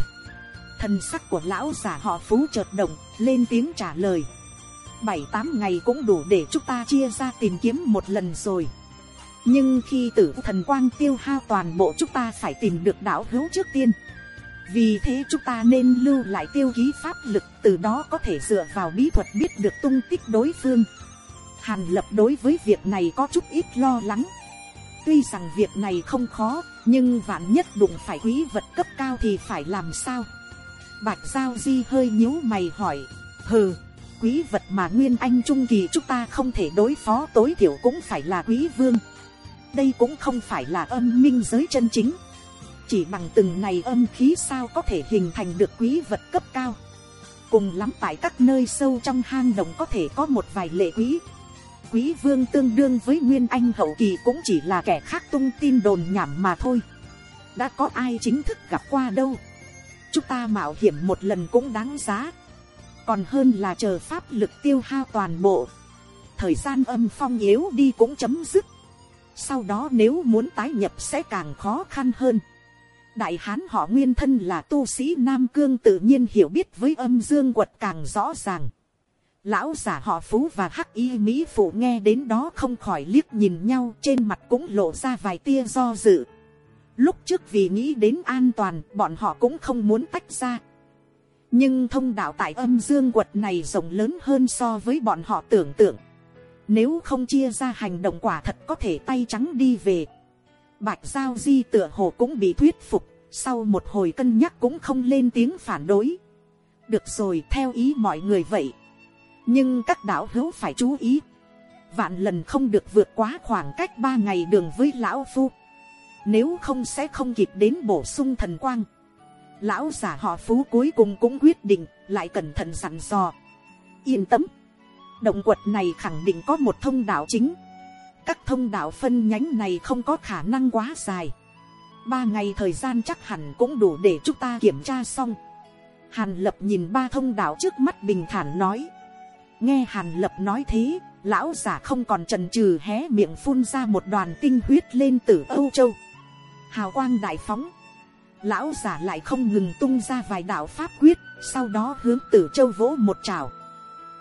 Thần sắc của lão giả họ phú chợt động, lên tiếng trả lời bảy tám ngày cũng đủ để chúng ta chia ra tìm kiếm một lần rồi. Nhưng khi tử thần quang tiêu hao toàn bộ chúng ta phải tìm được đạo hữu trước tiên. Vì thế chúng ta nên lưu lại tiêu ký pháp lực, từ đó có thể dựa vào bí thuật biết được tung tích đối phương. Hàn lập đối với việc này có chút ít lo lắng. Tuy rằng việc này không khó, nhưng vạn nhất đụng phải quý vật cấp cao thì phải làm sao? Bạch giao di hơi nhíu mày hỏi, hừ quý vật mà nguyên anh trung kỳ chúng ta không thể đối phó, tối thiểu cũng phải là quý vương. Đây cũng không phải là âm minh giới chân chính. Chỉ bằng từng này âm khí sao có thể hình thành được quý vật cấp cao. Cùng lắm tại các nơi sâu trong hang động có thể có một vài lệ quý. Quý vương tương đương với nguyên anh hậu kỳ cũng chỉ là kẻ khác tung tin đồn nhảm mà thôi. Đã có ai chính thức gặp qua đâu? Chúng ta mạo hiểm một lần cũng đáng giá còn hơn là chờ pháp lực tiêu hao toàn bộ thời gian âm phong yếu đi cũng chấm dứt sau đó nếu muốn tái nhập sẽ càng khó khăn hơn. Đại hán họ nguyên thân là tu sĩ Nam Cương tự nhiên hiểu biết với âm dương quật càng rõ ràng. Lão giả họ phú và hắc y mỹ phụ nghe đến đó không khỏi liếc nhìn nhau trên mặt cũng lộ ra vài tia do dự. Lúc trước vì nghĩ đến an toàn, bọn họ cũng không muốn tách ra. Nhưng thông đạo tại âm dương quật này rộng lớn hơn so với bọn họ tưởng tượng. Nếu không chia ra hành động quả thật có thể tay trắng đi về. Bạch Giao Di tựa hồ cũng bị thuyết phục. Sau một hồi cân nhắc cũng không lên tiếng phản đối. Được rồi, theo ý mọi người vậy. Nhưng các đạo hữu phải chú ý. Vạn lần không được vượt quá khoảng cách ba ngày đường với Lão Phu. Nếu không sẽ không kịp đến bổ sung thần quang. Lão giả họ Phú cuối cùng cũng quyết định, lại cẩn thận sẵn dò. Yên tâm. Động quật này khẳng định có một thông đạo chính. Các thông đạo phân nhánh này không có khả năng quá dài. Ba ngày thời gian chắc hẳn cũng đủ để chúng ta kiểm tra xong. Hàn lập nhìn ba thông đạo trước mắt bình thản nói. Nghe hàn lập nói thế, lão giả không còn trần trừ hé miệng phun ra một đoàn tinh huyết lên từ âu châu. Hào quang đại phóng lão giả lại không ngừng tung ra vài đạo pháp quyết, sau đó hướng tử châu vỗ một trào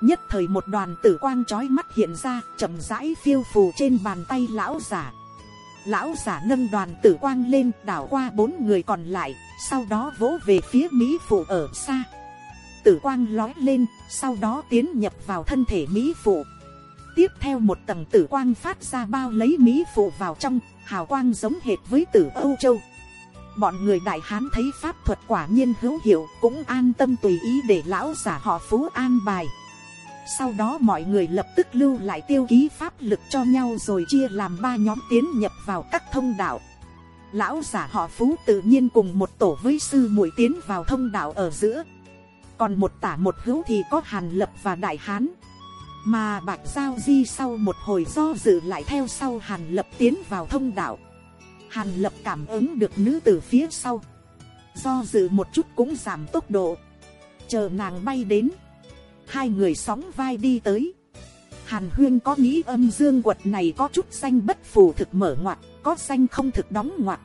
nhất thời một đoàn tử quang trói mắt hiện ra, chậm rãi phiêu phù trên bàn tay lão giả. Lão giả nâng đoàn tử quang lên, đảo qua bốn người còn lại, sau đó vỗ về phía mỹ phụ ở xa. Tử quang lói lên, sau đó tiến nhập vào thân thể mỹ phụ. Tiếp theo một tầng tử quang phát ra bao lấy mỹ phụ vào trong, hào quang giống hệt với tử âu châu bọn người đại hán thấy pháp thuật quả nhiên hữu hiệu, cũng an tâm tùy ý để lão giả họ phú an bài. Sau đó mọi người lập tức lưu lại tiêu ký pháp lực cho nhau rồi chia làm ba nhóm tiến nhập vào các thông đạo. Lão giả họ phú tự nhiên cùng một tổ với sư muội tiến vào thông đạo ở giữa. Còn một tả một hữu thì có hàn lập và đại hán. Mà bạch giao di sau một hồi do dự lại theo sau hàn lập tiến vào thông đạo hàn lập cảm ứng được nữ từ phía sau do dự một chút cũng giảm tốc độ chờ nàng bay đến hai người sóng vai đi tới. Hàn huyên có nghĩ âm dương quật này có chút xanh bất phù thực mở ngoặt, có xanh không thực đóng ngoặt.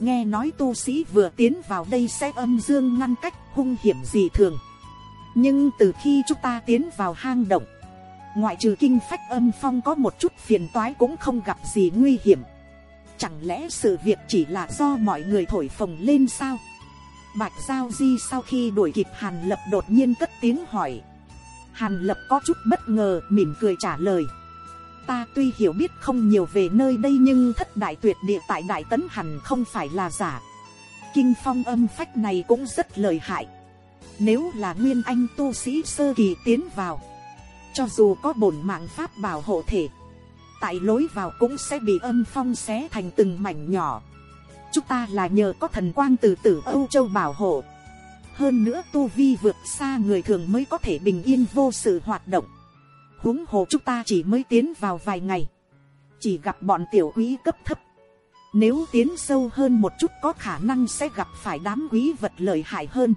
Nghe nói tu sĩ vừa tiến vào đây sẽ âm dương ngăn cách hung hiểm gì thường. Nhưng từ khi chúng ta tiến vào hang động, ngoại trừ kinh phách âm phong có một chút phiền toái cũng không gặp gì nguy hiểm. Chẳng lẽ sự việc chỉ là do mọi người thổi phồng lên sao? Bạch Giao Di sau khi đuổi kịp Hàn Lập đột nhiên cất tiếng hỏi. Hàn lập có chút bất ngờ, mỉm cười trả lời. Ta tuy hiểu biết không nhiều về nơi đây nhưng thất đại tuyệt địa tại Đại Tấn hẳn không phải là giả. Kinh phong âm phách này cũng rất lợi hại. Nếu là nguyên anh tu sĩ sơ kỳ tiến vào. Cho dù có bổn mạng pháp bảo hộ thể. Tại lối vào cũng sẽ bị âm phong xé thành từng mảnh nhỏ. Chúng ta là nhờ có thần quang từ tử Âu Châu bảo hộ. Hơn nữa tu vi vượt xa người thường mới có thể bình yên vô sự hoạt động. Huống hồ chúng ta chỉ mới tiến vào vài ngày. Chỉ gặp bọn tiểu quý cấp thấp. Nếu tiến sâu hơn một chút có khả năng sẽ gặp phải đám quý vật lợi hại hơn.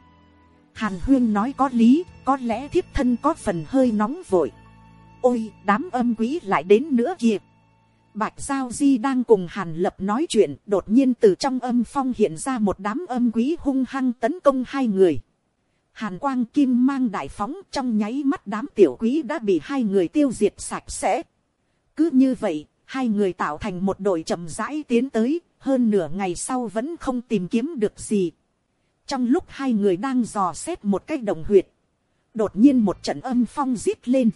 Hàn huyên nói có lý, có lẽ thiếp thân có phần hơi nóng vội ôi đám âm quý lại đến nữa kìa Bạch Giao Di đang cùng Hàn Lập nói chuyện, đột nhiên từ trong âm phong hiện ra một đám âm quý hung hăng tấn công hai người. Hàn quang kim mang đại phóng trong nháy mắt đám tiểu quý đã bị hai người tiêu diệt sạch sẽ. Cứ như vậy, hai người tạo thành một đội chậm rãi tiến tới, hơn nửa ngày sau vẫn không tìm kiếm được gì. Trong lúc hai người đang dò xét một cái đồng huyệt, đột nhiên một trận âm phong rít lên.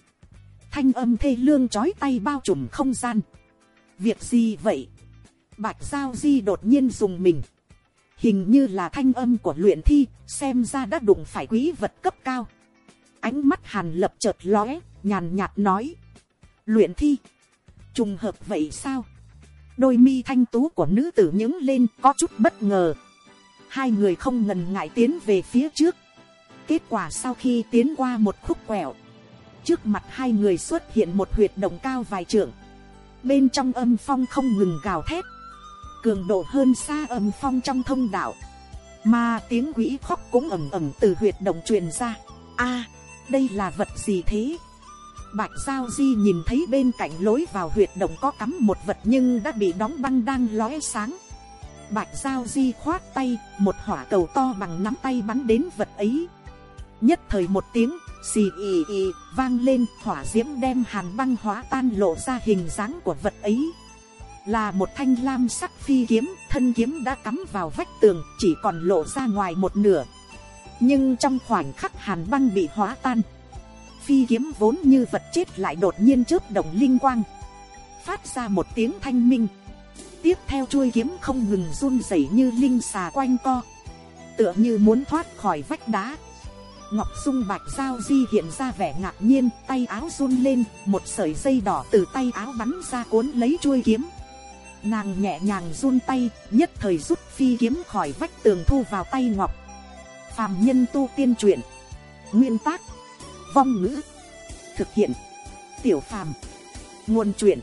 Thanh âm thê lương chói tay bao trùm không gian. Việc gì vậy? Bạch giao di đột nhiên dùng mình. Hình như là thanh âm của luyện thi, xem ra đã đụng phải quý vật cấp cao. Ánh mắt hàn lập chợt lóe, nhàn nhạt nói. Luyện thi, trùng hợp vậy sao? Đôi mi thanh tú của nữ tử nhứng lên, có chút bất ngờ. Hai người không ngần ngại tiến về phía trước. Kết quả sau khi tiến qua một khúc quẹo trước mặt hai người xuất hiện một huyệt động cao vài trượng bên trong âm phong không ngừng gào thét, cường độ hơn xa âm phong trong thông đạo, mà tiếng quỷ khóc cũng ầm ầm từ huyệt động truyền ra. a, đây là vật gì thế? Bạch Giao Di nhìn thấy bên cạnh lối vào huyệt động có cắm một vật nhưng đã bị đóng băng đang lóe sáng. Bạch Giao Di khoát tay, một hỏa cầu to bằng nắm tay bắn đến vật ấy. Nhất thời một tiếng, xì ì ì, vang lên, hỏa diễm đem hàn băng hóa tan lộ ra hình dáng của vật ấy. Là một thanh lam sắc phi kiếm, thân kiếm đã cắm vào vách tường, chỉ còn lộ ra ngoài một nửa. Nhưng trong khoảnh khắc hàn băng bị hóa tan, phi kiếm vốn như vật chết lại đột nhiên chớp động linh quang. Phát ra một tiếng thanh minh. Tiếp theo chuôi kiếm không ngừng run rẩy như linh xà quanh co. Tựa như muốn thoát khỏi vách đá ngọc dung bạch giao di hiện ra vẻ ngạc nhiên, tay áo run lên, một sợi dây đỏ từ tay áo bắn ra cuốn lấy chuôi kiếm. Nàng nhẹ nhàng run tay, nhất thời rút phi kiếm khỏi vách tường thu vào tay ngọc. Phàm nhân tu tiên truyện. Nguyên tác. Vong ngữ. Thực hiện. Tiểu phàm. Nguồn truyện.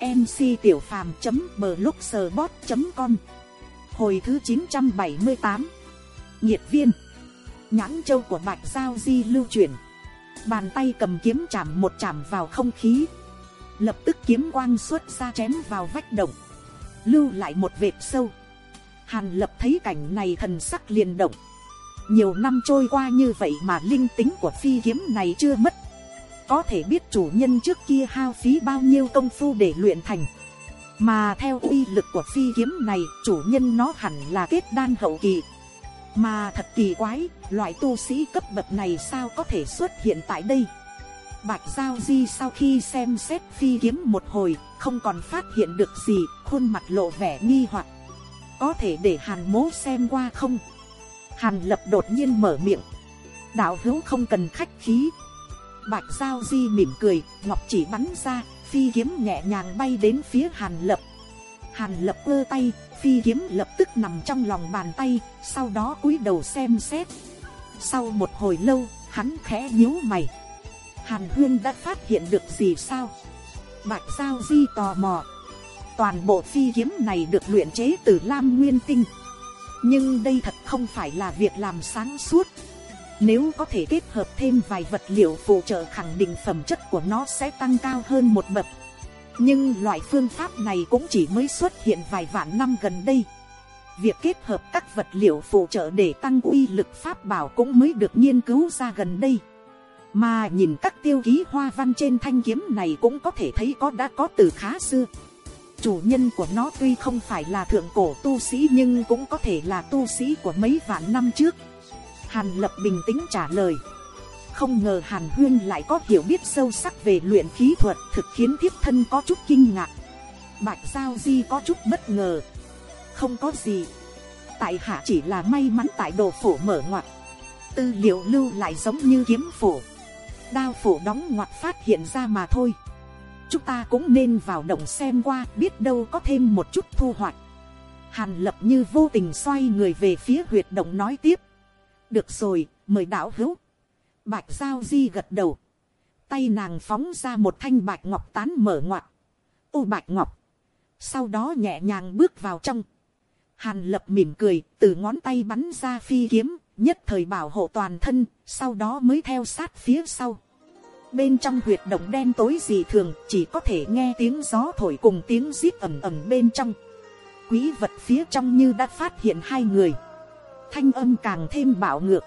Mc tiểu phàm blogspot com. Hồi thứ chín trăm bảy mươi tám. Nhiệt viên nhãn châu của bạch giao di lưu chuyển. Bàn tay cầm kiếm chạm một chạm vào không khí. Lập tức kiếm quang xuất ra chém vào vách động. Lưu lại một vệt sâu. Hàn lập thấy cảnh này thần sắc liền động. Nhiều năm trôi qua như vậy mà linh tính của phi kiếm này chưa mất. Có thể biết chủ nhân trước kia hao phí bao nhiêu công phu để luyện thành. Mà theo uy lực của phi kiếm này, chủ nhân nó hẳn là kết đan hậu kỳ mà thật kỳ quái, loại tu sĩ cấp bậc này sao có thể xuất hiện tại đây? Bạch giao di sau khi xem xét phi kiếm một hồi, không còn phát hiện được gì, khuôn mặt lộ vẻ nghi hoặc. Có thể để hàn mố xem qua không? Hàn lập đột nhiên mở miệng. Đạo hữu không cần khách khí. Bạch giao di mỉm cười, ngọc chỉ bắn ra, phi kiếm nhẹ nhàng bay đến phía hàn lập hàn lập ơ tay, phi kiếm lập tức nằm trong lòng bàn tay, sau đó cúi đầu xem xét. Sau một hồi lâu, hắn khẽ nhíu mày. Hàn huyên đã phát hiện được gì sao? Bạch giao di tò mò. Toàn bộ phi kiếm này được luyện chế từ lam nguyên tinh. Nhưng đây thật không phải là việc làm sáng suốt. Nếu có thể kết hợp thêm vài vật liệu phụ trợ khẳng định phẩm chất của nó sẽ tăng cao hơn một bậc nhưng loại phương pháp này cũng chỉ mới xuất hiện vài vạn năm gần đây. Việc kết hợp các vật liệu phụ trợ để tăng uy lực pháp bảo cũng mới được nghiên cứu ra gần đây. Mà nhìn các tiêu ký hoa văn trên thanh kiếm này cũng có thể thấy có đã có từ khá xưa. Chủ nhân của nó tuy không phải là thượng cổ tu sĩ nhưng cũng có thể là tu sĩ của mấy vạn năm trước. Hàn lập bình tĩnh trả lời không ngờ hàn huyên lại có hiểu biết sâu sắc về luyện khí thuật, thực khiến thiếp thân có chút kinh ngạc. Bạch giao di có chút bất ngờ. Không có gì. Tại hạ chỉ là may mắn tại đồ phủ mở ngoặt. Tư liệu lưu lại giống như kiếm phủ. Đao phủ đóng ngoặt phát hiện ra mà thôi. Chúng ta cũng nên vào động xem qua, biết đâu có thêm một chút thu hoạch. Hàn lập như vô tình xoay người về phía huyệt động nói tiếp. Được rồi, mời đạo hữu. Bạch Giao Di gật đầu. Tay nàng phóng ra một thanh bạch ngọc tán mở ngoặt. Ô bạch ngọc. Sau đó nhẹ nhàng bước vào trong. Hàn lập mỉm cười, từ ngón tay bắn ra phi kiếm, nhất thời bảo hộ toàn thân, sau đó mới theo sát phía sau. Bên trong huyệt động đen tối dị thường, chỉ có thể nghe tiếng gió thổi cùng tiếng giít ẩm ẩm bên trong. Quý vật phía trong như đã phát hiện hai người. Thanh âm càng thêm bạo ngược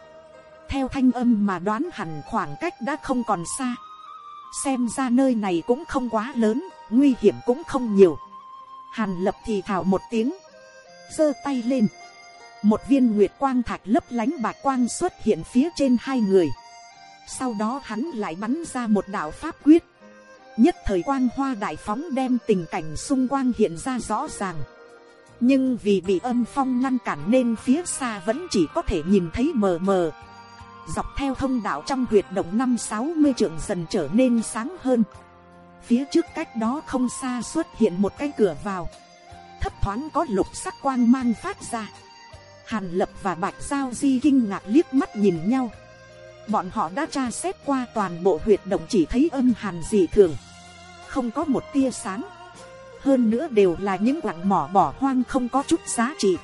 theo thanh âm mà đoán hẳn khoảng cách đã không còn xa. Xem ra nơi này cũng không quá lớn, nguy hiểm cũng không nhiều. Hàn lập thì thảo một tiếng, giơ tay lên. Một viên nguyệt quang thạch lấp lánh bạc quang xuất hiện phía trên hai người. Sau đó hắn lại bắn ra một đạo pháp quyết. Nhất thời quang hoa đại phóng đem tình cảnh xung quanh hiện ra rõ ràng. Nhưng vì bị âm phong ngăn cản nên phía xa vẫn chỉ có thể nhìn thấy mờ mờ dọc theo thông đạo trong huyệt động năm sáu mươi trượng dần trở nên sáng hơn. Phía trước cách đó không xa xuất hiện một cái cửa vào. Thấp thoáng có lục sắc quang mang phát ra. Hàn lập và bạch giao di kinh ngạc liếc mắt nhìn nhau. Bọn họ đã tra xét qua toàn bộ huyệt động chỉ thấy âm hàn dị thường. Không có một tia sáng. Hơn nữa đều là những quặng mỏ bỏ hoang không có chút giá trị.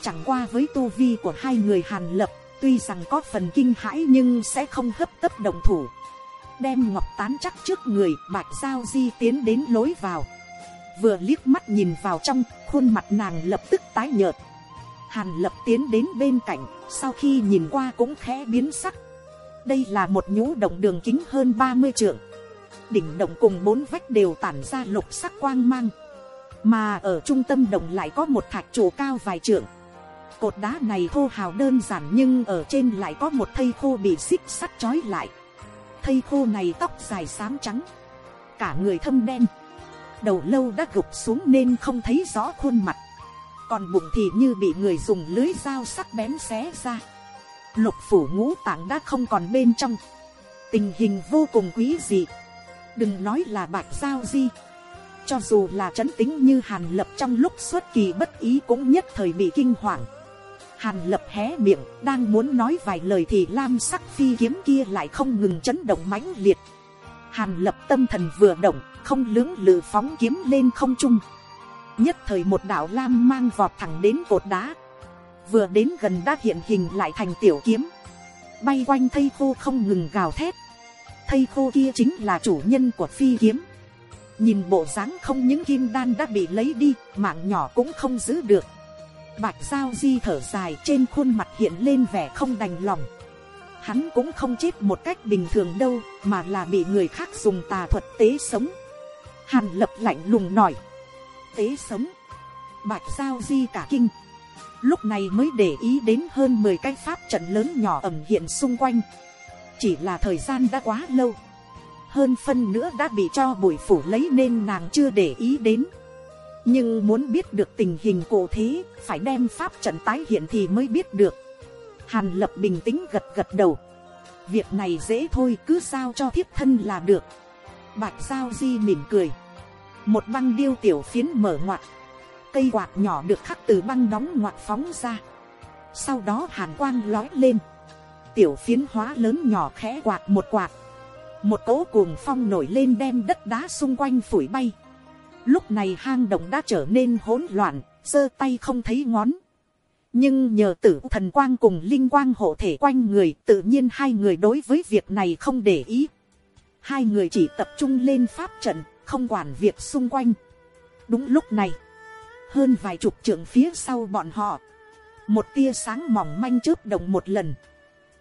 Chẳng qua với tu vi của hai người hàn lập tuy rằng có phần kinh hãi nhưng sẽ không hấp tấp đồng thủ. Đem ngọc tán chắc trước người, bạch giao di tiến đến lối vào. Vừa liếc mắt nhìn vào trong, khuôn mặt nàng lập tức tái nhợt. Hàn lập tiến đến bên cạnh, sau khi nhìn qua cũng khẽ biến sắc. Đây là một nhũ động đường kính hơn ba mươi trượng. Đỉnh động cùng bốn vách đều tản ra lục sắc quang mang. Mà ở trung tâm động lại có một thạch trụ cao vài trượng cột đá này thô hào đơn giản nhưng ở trên lại có một thây khô bị xích sắt trói lại. Thây khô này tóc dài xám trắng. Cả người thâm đen. Đầu lâu đã gục xuống nên không thấy rõ khuôn mặt. Còn bụng thì như bị người dùng lưới dao sắc bén xé ra. Lục phủ ngũ tạng đã không còn bên trong. Tình hình vô cùng quý dị. Đừng nói là bạch giao di. Cho dù là trấn tính như hàn lập trong lúc xuất kỳ bất ý cũng nhất thời bị kinh hoàng hàn lập hé miệng, đang muốn nói vài lời thì lam sắc phi kiếm kia lại không ngừng chấn động mãnh liệt. Hàn lập tâm thần vừa động, không lưỡng lự phóng kiếm lên không trung. Nhất thời một đạo lam mang vọt thẳng đến cột đá. Vừa đến gần đã hiện hình lại thành tiểu kiếm. Bay quanh thây khô không ngừng gào thét. Thây khô kia chính là chủ nhân của phi kiếm. Nhìn bộ dáng không những kim đan đã bị lấy đi, mạng nhỏ cũng không giữ được bạch giao di thở dài trên khuôn mặt hiện lên vẻ không đành lòng. Hắn cũng không chết một cách bình thường đâu, mà là bị người khác dùng tà thuật tế sống. Hàn lập lạnh lùng nói: tế sống? Bạch giao di cả kinh. Lúc này mới để ý đến hơn mười cái pháp trận lớn nhỏ ẩm hiện xung quanh. Chỉ là thời gian đã quá lâu. Hơn phân nữa đã bị cho bụi phủ lấy nên nàng chưa để ý đến nhưng muốn biết được tình hình cụ thế phải đem pháp trận tái hiện thì mới biết được. Hàn lập bình tĩnh gật gật đầu. Việc này dễ thôi, cứ sao cho thiếp thân là được. Bạch giao di mỉm cười. Một băng điêu tiểu phiến mở ngoặt. Cây quạt nhỏ được khắc từ băng đóng ngoặt phóng ra. Sau đó hàn quang lói lên. Tiểu phiến hóa lớn nhỏ khẽ quạt một quạt. Một cỗ cuồng phong nổi lên đem đất đá xung quanh phủi bay lúc này hang động đã trở nên hỗn loạn, giơ tay không thấy ngón. Nhưng nhờ tử thần quang cùng linh quang hộ thể quanh người, tự nhiên hai người đối với việc này không để ý. Hai người chỉ tập trung lên pháp trận, không quản việc xung quanh. Đúng lúc này, hơn vài chục trượng phía sau bọn họ, một tia sáng mỏng manh chớp động một lần.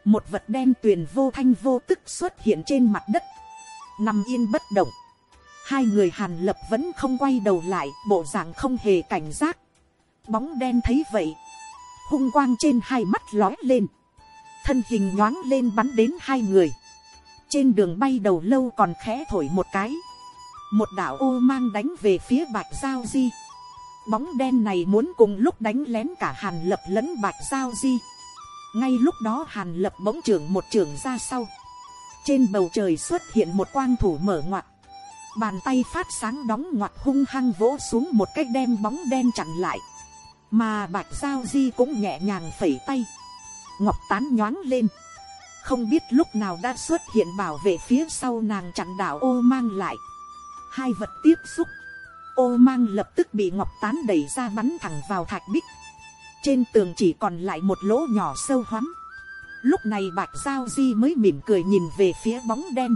Một vật đen tuyền vô thanh vô tức xuất hiện trên mặt đất. Nằm yên bất động hai người hàn lập vẫn không quay đầu lại, bộ dạng không hề cảnh giác. Bóng đen thấy vậy. Hung quang trên hai mắt lói lên. Thân hình nhoáng lên bắn đến hai người. Trên đường bay đầu lâu còn khẽ thổi một cái. Một đạo ô mang đánh về phía bạch giao di. Bóng đen này muốn cùng lúc đánh lén cả hàn lập lẫn bạch giao di. Ngay lúc đó hàn lập bỗng trưởng một trưởng ra sau. Trên bầu trời xuất hiện một quang thủ mở ngoặt bàn tay phát sáng đóng ngoặt hung hăng vỗ xuống một cái đem bóng đen chặn lại. Mà bạch giao di cũng nhẹ nhàng phẩy tay. Ngọc tán nhoáng lên. Không biết lúc nào đã xuất hiện bảo vệ phía sau nàng chặn đảo ô mang lại. Hai vật tiếp xúc. Ô mang lập tức bị ngọc tán đẩy ra bắn thẳng vào thạch bích. Trên tường chỉ còn lại một lỗ nhỏ sâu hoắm. Lúc này bạch giao di mới mỉm cười nhìn về phía bóng đen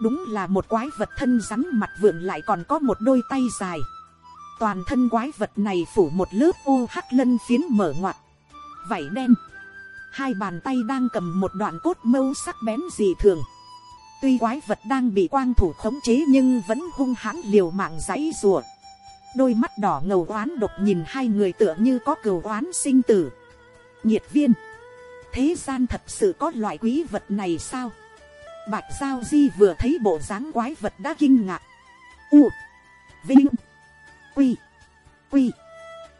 đúng là một quái vật thân rắn mặt vượn lại còn có một đôi tay dài. Toàn thân quái vật này phủ một lớp u hắc lân phiến mở ngoặt. Vảy đen. Hai bàn tay đang cầm một đoạn cốt mâu sắc bén dị thường. Tuy quái vật đang bị quang thủ khống chế nhưng vẫn hung hãn liều mạng dãy rùa. Đôi mắt đỏ ngầu oán độc nhìn hai người tựa như có cừu oán sinh tử. Nhiệt viên. Thế gian thật sự có loại quý vật này sao? Bạch giao di vừa thấy bộ dáng quái vật đã kinh ngạc. U, vinh, quy quy,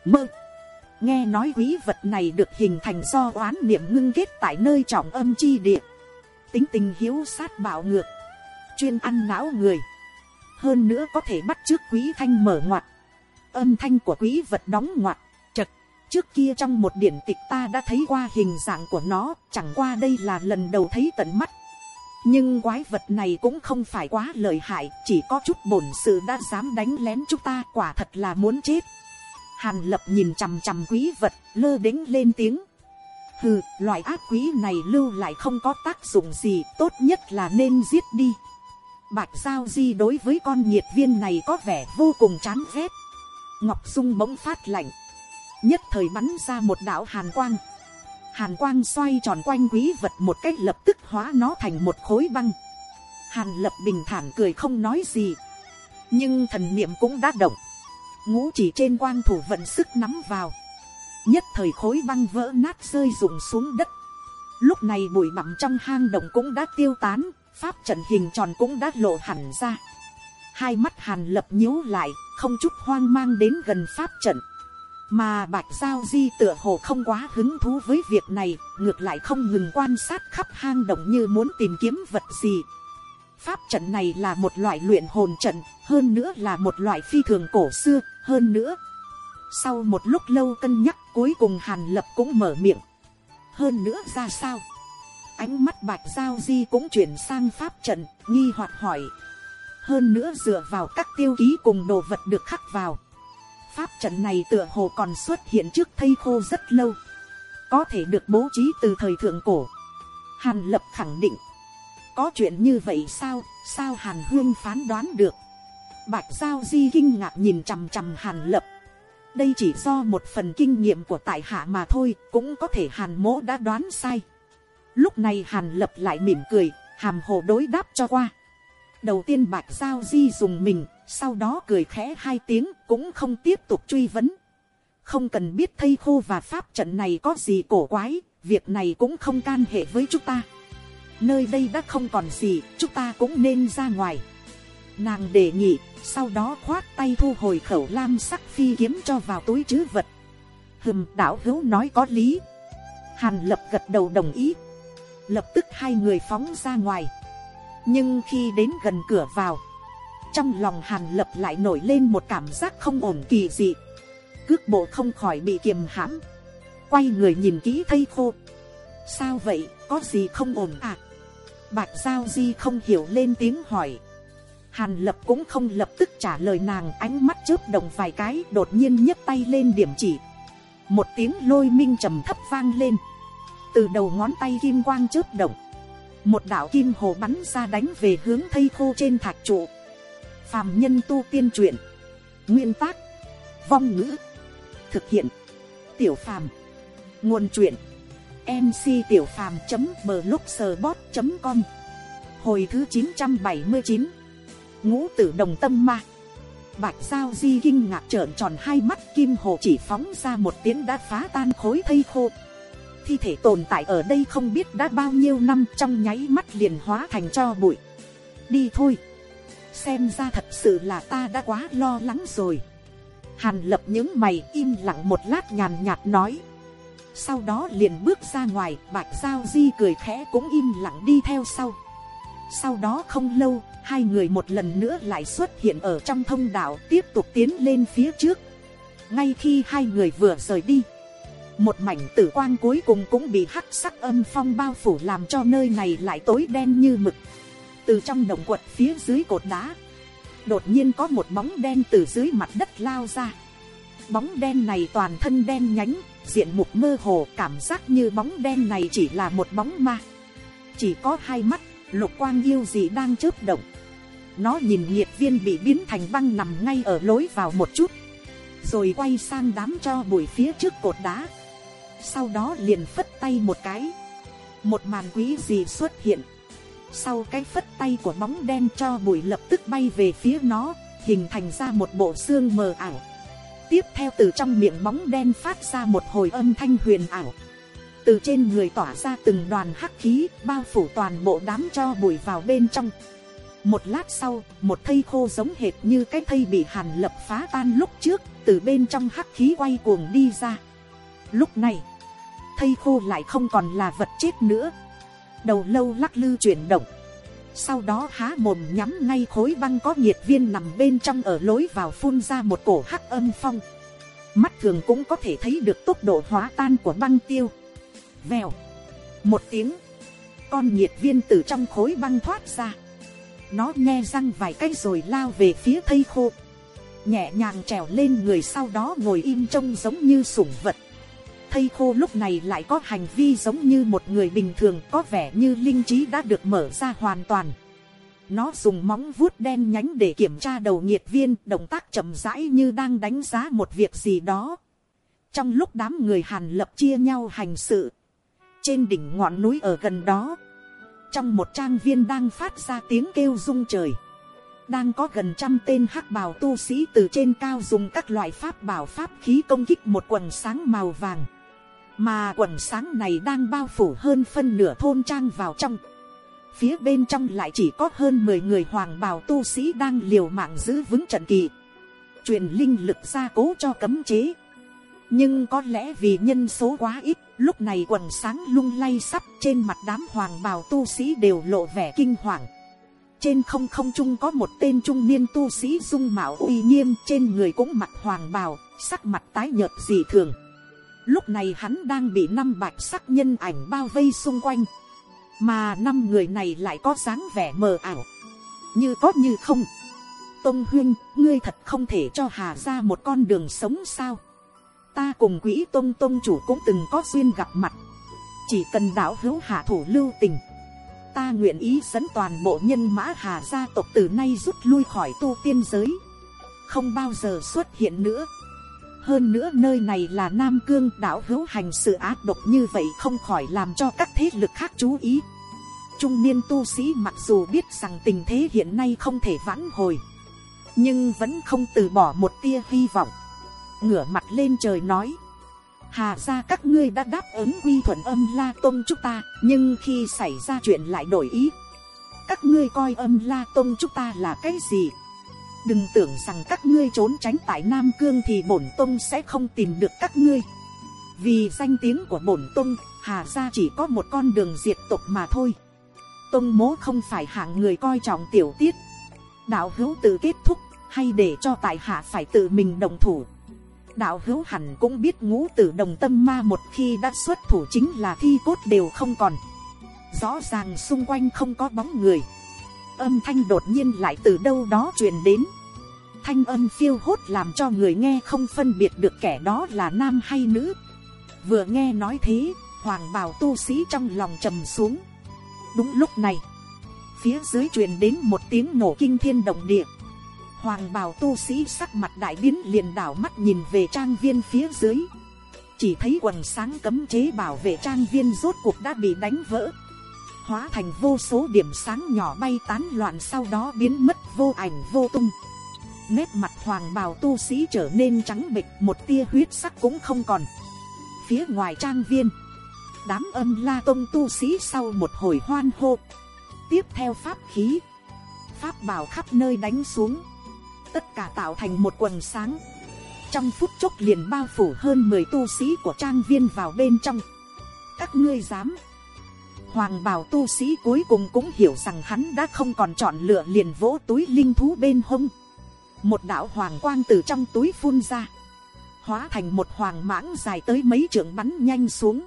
mơ. Nghe nói quý vật này được hình thành do oán niệm ngưng kết tại nơi trọng âm chi địa. Tính tình hiếu sát bạo ngược, chuyên ăn não người. Hơn nữa có thể bắt trước quý thanh mở ngoặt. Âm thanh của quý vật đóng ngoặt, chật. Trước kia trong một điển tịch ta đã thấy qua hình dạng của nó, chẳng qua đây là lần đầu thấy tận mắt nhưng quái vật này cũng không phải quá lợi hại, chỉ có chút bổn sự đã dám đánh lén chúng ta quả thật là muốn chết. Hàn lập nhìn chằm chằm quý vật, lơ đính lên tiếng. Hừ, loại ác quý này lưu lại không có tác dụng gì, tốt nhất là nên giết đi. Bạch giao di đối với con nhiệt viên này có vẻ vô cùng chán ghét. Ngọc dung bỗng phát lạnh. Nhất thời bắn ra một đạo hàn quang hàn quang xoay tròn quanh quý vật một cách lập tức hóa nó thành một khối băng. hàn lập bình thản cười không nói gì, nhưng thần niệm cũng đã động, ngũ chỉ trên quang thủ vận sức nắm vào, nhất thời khối băng vỡ nát rơi rụng xuống đất. lúc này bụi bặm trong hang động cũng đã tiêu tán, pháp trận hình tròn cũng đã lộ hẳn ra. hai mắt hàn lập nhíu lại, không chút hoang mang đến gần pháp trận mà bạch giao di tựa hồ không quá hứng thú với việc này, ngược lại không ngừng quan sát khắp hang động như muốn tìm kiếm vật gì. Pháp trận này là một loại luyện hồn trận, hơn nữa là một loại phi thường cổ xưa, hơn nữa. Sau một lúc lâu cân nhắc, cuối cùng hàn lập cũng mở miệng. Hơn nữa ra sao? Ánh mắt bạch giao di cũng chuyển sang pháp trận, nghi hoạt hỏi. Hơn nữa dựa vào các tiêu ký cùng đồ vật được khắc vào pháp trận này tựa hồ còn xuất hiện trước thây khô rất lâu, có thể được bố trí từ thời thượng cổ. Hàn lập khẳng định, có chuyện như vậy sao, sao hàn hương phán đoán được. Bạch giao di kinh ngạc nhìn chằm chằm hàn lập. đây chỉ do một phần kinh nghiệm của tại hạ mà thôi, cũng có thể hàn mỗ đã đoán sai. lúc này hàn lập lại mỉm cười, hàm hồ đối đáp cho qua. đầu tiên bạch giao di dùng mình sau đó cười khẽ hai tiếng cũng không tiếp tục truy vấn. không cần biết thây khô và pháp trận này có gì cổ quái, việc này cũng không can hệ với chúng ta. nơi đây đã không còn gì, chúng ta cũng nên ra ngoài. nàng đề nghị, sau đó khoát tay thu hồi khẩu lam sắc phi kiếm cho vào túi chứ vật. hừm đảo hữu nói có lý. hàn lập gật đầu đồng ý. lập tức hai người phóng ra ngoài. nhưng khi đến gần cửa vào, trong lòng hàn lập lại nổi lên một cảm giác không ổn kỳ dị. Cước bộ không khỏi bị kiềm hãm. Quay người nhìn kỹ thây khô. Sao vậy? Có gì không ổn à? Bạch giao di không hiểu lên tiếng hỏi. Hàn lập cũng không lập tức trả lời nàng, ánh mắt chớp động vài cái, đột nhiên nhấc tay lên điểm chỉ. Một tiếng lôi minh trầm thấp vang lên. Từ đầu ngón tay kim quang chớp động. Một đạo kim hồ bắn ra đánh về hướng thây khô trên thạch trụ phàm nhân tu tiên truyện, nguyên tác, vong ngữ, thực hiện, tiểu phàm, nguồn truyện mc tiểu phàm blogspot com, hồi thứ chín trăm bảy mươi chín, ngũ tử đồng tâm ma. Bạch sao di kinh ngạc trợn tròn hai mắt, kim hồ chỉ phóng ra một tiếng đã phá tan khối thây khô. Thi thể tồn tại ở đây không biết đã bao nhiêu năm, trong nháy mắt liền hóa thành cho bụi. Đi thôi xem ra thật sự là ta đã quá lo lắng rồi. hàn lập những mày im lặng một lát nhàn nhạt nói. sau đó liền bước ra ngoài, bạch giao di cười khẽ cũng im lặng đi theo sau. sau đó không lâu, hai người một lần nữa lại xuất hiện ở trong thông đạo tiếp tục tiến lên phía trước. ngay khi hai người vừa rời đi, một mảnh tử quang cuối cùng cũng bị hắc sắc âm phong bao phủ làm cho nơi này lại tối đen như mực từ trong động quật phía dưới cột đá, đột nhiên có một bóng đen từ dưới mặt đất lao ra. Bóng đen này toàn thân đen nhánh, diện mục mơ hồ cảm giác như bóng đen này chỉ là một bóng ma. Chỉ có hai mắt, lục quang yêu gì đang chớp động. Nó nhìn nhiệt viên bị biến thành băng nằm ngay ở lối vào một chút. Rồi quay sang đám cho bụi phía trước cột đá. Sau đó liền phất tay một cái. Một màn quý gì xuất hiện sau cái phất tay của bóng đen cho bụi lập tức bay về phía nó, hình thành ra một bộ xương mờ ảo. Tiếp theo từ trong miệng bóng đen phát ra một hồi âm thanh huyền ảo. Từ trên người tỏa ra từng đoàn hắc khí, bao phủ toàn bộ đám cho bụi vào bên trong. Một lát sau, một thây khô giống hệt như cái thây bị hàn lập phá tan lúc trước, từ bên trong hắc khí quay cuồng đi ra. Lúc này, thây khô lại không còn là vật chết nữa, đầu lâu lắc lư chuyển động. Sau đó há mồm nhắm ngay khối băng có nhiệt viên nằm bên trong ở lối vào phun ra một cổ hắc âm phong. Mắt thường cũng có thể thấy được tốc độ hóa tan của băng tiêu. Vèo. Một tiếng. Con nhiệt viên từ trong khối băng thoát ra. Nó nghe răng vài cái rồi lao về phía thây khô. Nhẹ nhàng trèo lên người sau đó ngồi im trông giống như sủng vật thây khô lúc này lại có hành vi giống như một người bình thường có vẻ như linh trí đã được mở ra hoàn toàn. Nó dùng móng vuốt đen nhánh để kiểm tra đầu nhiệt viên, động tác chậm rãi như đang đánh giá một việc gì đó. Trong lúc đám người hàn lập chia nhau hành sự, trên đỉnh ngọn núi ở gần đó, trong một trang viên đang phát ra tiếng kêu rung trời, đang có gần trăm tên hắc bào tu sĩ từ trên cao dùng các loại pháp bảo pháp khí công kích một quần sáng màu vàng, mà quần sáng này đang bao phủ hơn phân nửa thôn trang vào trong, phía bên trong lại chỉ có hơn mười người hoàng bào tu sĩ đang liều mạng giữ vững trận kỳ, truyền linh lực ra cố cho cấm chế, nhưng có lẽ vì nhân số quá ít, lúc này quần sáng lung lay sắp trên mặt đám hoàng bào tu sĩ đều lộ vẻ kinh hoàng. Trên không không trung có một tên trung niên tu sĩ dung mạo uy nghiêm trên người cũng mặc hoàng bào, sắc mặt tái nhợt dị thường. Lúc này hắn đang bị năm bạch sắc nhân ảnh bao vây xung quanh. Mà năm người này lại có dáng vẻ mờ ảo. Như có như không. Tông huyên, ngươi thật không thể cho Hà ra một con đường sống sao ta cùng quỹ tôn tôn chủ cũng từng có duyên gặp mặt chỉ cần đạo hữu hạ thủ lưu tình ta nguyện ý dẫn toàn bộ nhân mã hà gia tộc từ nay rút lui khỏi tu tiên giới không bao giờ xuất hiện nữa hơn nữa nơi này là nam cương đảo hữu hành sự ác độc như vậy không khỏi làm cho các thế lực khác chú ý. Trung niên tu sĩ mặc dù biết rằng tình thế hiện nay không thể vãn hồi, nhưng vẫn không từ bỏ một tia hy vọng. Ngửa mặt lên trời nói, hà ra các ngươi đã đáp ứng quy thuận âm la tôn chúng ta, nhưng khi xảy ra chuyện lại đổi ý, các ngươi coi âm la tôn chúng ta là cái gì? Đừng tưởng rằng các ngươi trốn tránh tại nam cương thì bổn tôn sẽ không tìm được các ngươi. Vì danh tiếng của bổn tôn hà ra chỉ có một con đường diệt tộc mà thôi. Tông mố không phải hạng người coi trọng tiểu tiết. Đạo hữu tự kết thúc, hay để cho tại hạ phải tự mình đồng thủ. Đạo hữu hẳn cũng biết ngũ tử đồng tâm ma một khi đã xuất thủ chính là thi cốt đều không còn. Rõ ràng xung quanh không có bóng người âm thanh đột nhiên lại từ đâu đó truyền đến thanh âm phiêu hốt làm cho người nghe không phân biệt được kẻ đó là nam hay nữ vừa nghe nói thế, hoàng bào tu sĩ trong lòng trầm xuống đúng lúc này, phía dưới truyền đến một tiếng nổ kinh thiên động địa Hoàng bào tu sĩ sắc mặt đại biến liền đảo mắt nhìn về trang viên phía dưới. Chỉ thấy quần sáng cấm chế bảo vệ trang viên rốt cuộc đã bị đánh vỡ. Hóa thành vô số điểm sáng nhỏ bay tán loạn sau đó biến mất vô ảnh vô tung. Nét mặt hoàng bào tu sĩ trở nên trắng bịch một tia huyết sắc cũng không còn. Phía ngoài trang viên, đám âm la tông tu sĩ sau một hồi hoan hô. Tiếp theo pháp khí, pháp bảo khắp nơi đánh xuống tất cả tạo thành một quần sáng trong phút chốc liền bao phủ hơn mười tu sĩ của trang viên vào bên trong các ngươi dám hoàng bào tu sĩ cuối cùng cũng hiểu rằng hắn đã không còn chọn lựa liền vỗ túi linh thú bên hông. Một đạo hoàng quang từ trong túi phun ra, hóa thành một hoàng mãng dài tới mấy trượng bắn nhanh xuống.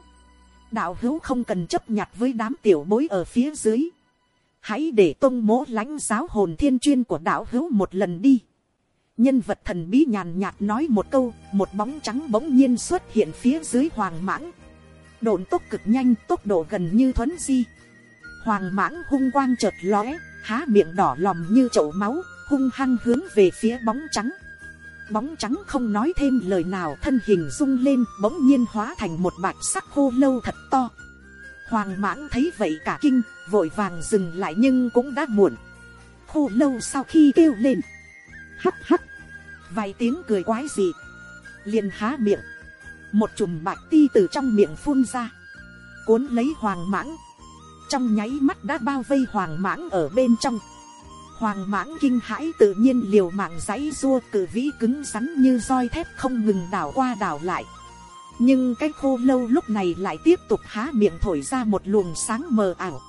Đạo hữu không cần chấp nhặt với đám tiểu bối ở phía dưới. Hãy để tôn mố lãnh giáo hồn thiên chuyên của đạo hữu một lần đi. Nhân vật thần bí nhàn nhạt nói một câu, một bóng trắng bỗng nhiên xuất hiện phía dưới hoàng mãng độn tốc cực nhanh, tốc độ gần như thuấn di. Hoàng mãng hung quang chợt lóe, há miệng đỏ lòm như chậu máu, hung hăng hướng về phía bóng trắng. Bóng trắng không nói thêm lời nào, thân hình rung lên, bỗng nhiên hóa thành một bạch sắc khô lâu thật to. Hoàng mãng thấy vậy cả kinh, vội vàng dừng lại nhưng cũng đã muộn. Khô lâu sau khi kêu lên. Hắt hắt vài tiếng cười quái dị. Liền há miệng một chùm bạch ti từ trong miệng phun ra. Cuốn lấy hoàng mãng. Trong nháy mắt đã bao vây hoàng mãng ở bên trong. Hoàng mãng kinh hãi tự nhiên liều mạng giấy rua cử vĩ cứng rắn như roi thép không ngừng đảo qua đảo lại. Nhưng cái khô lâu lúc này lại tiếp tục há miệng thổi ra một luồng sáng mờ ảo.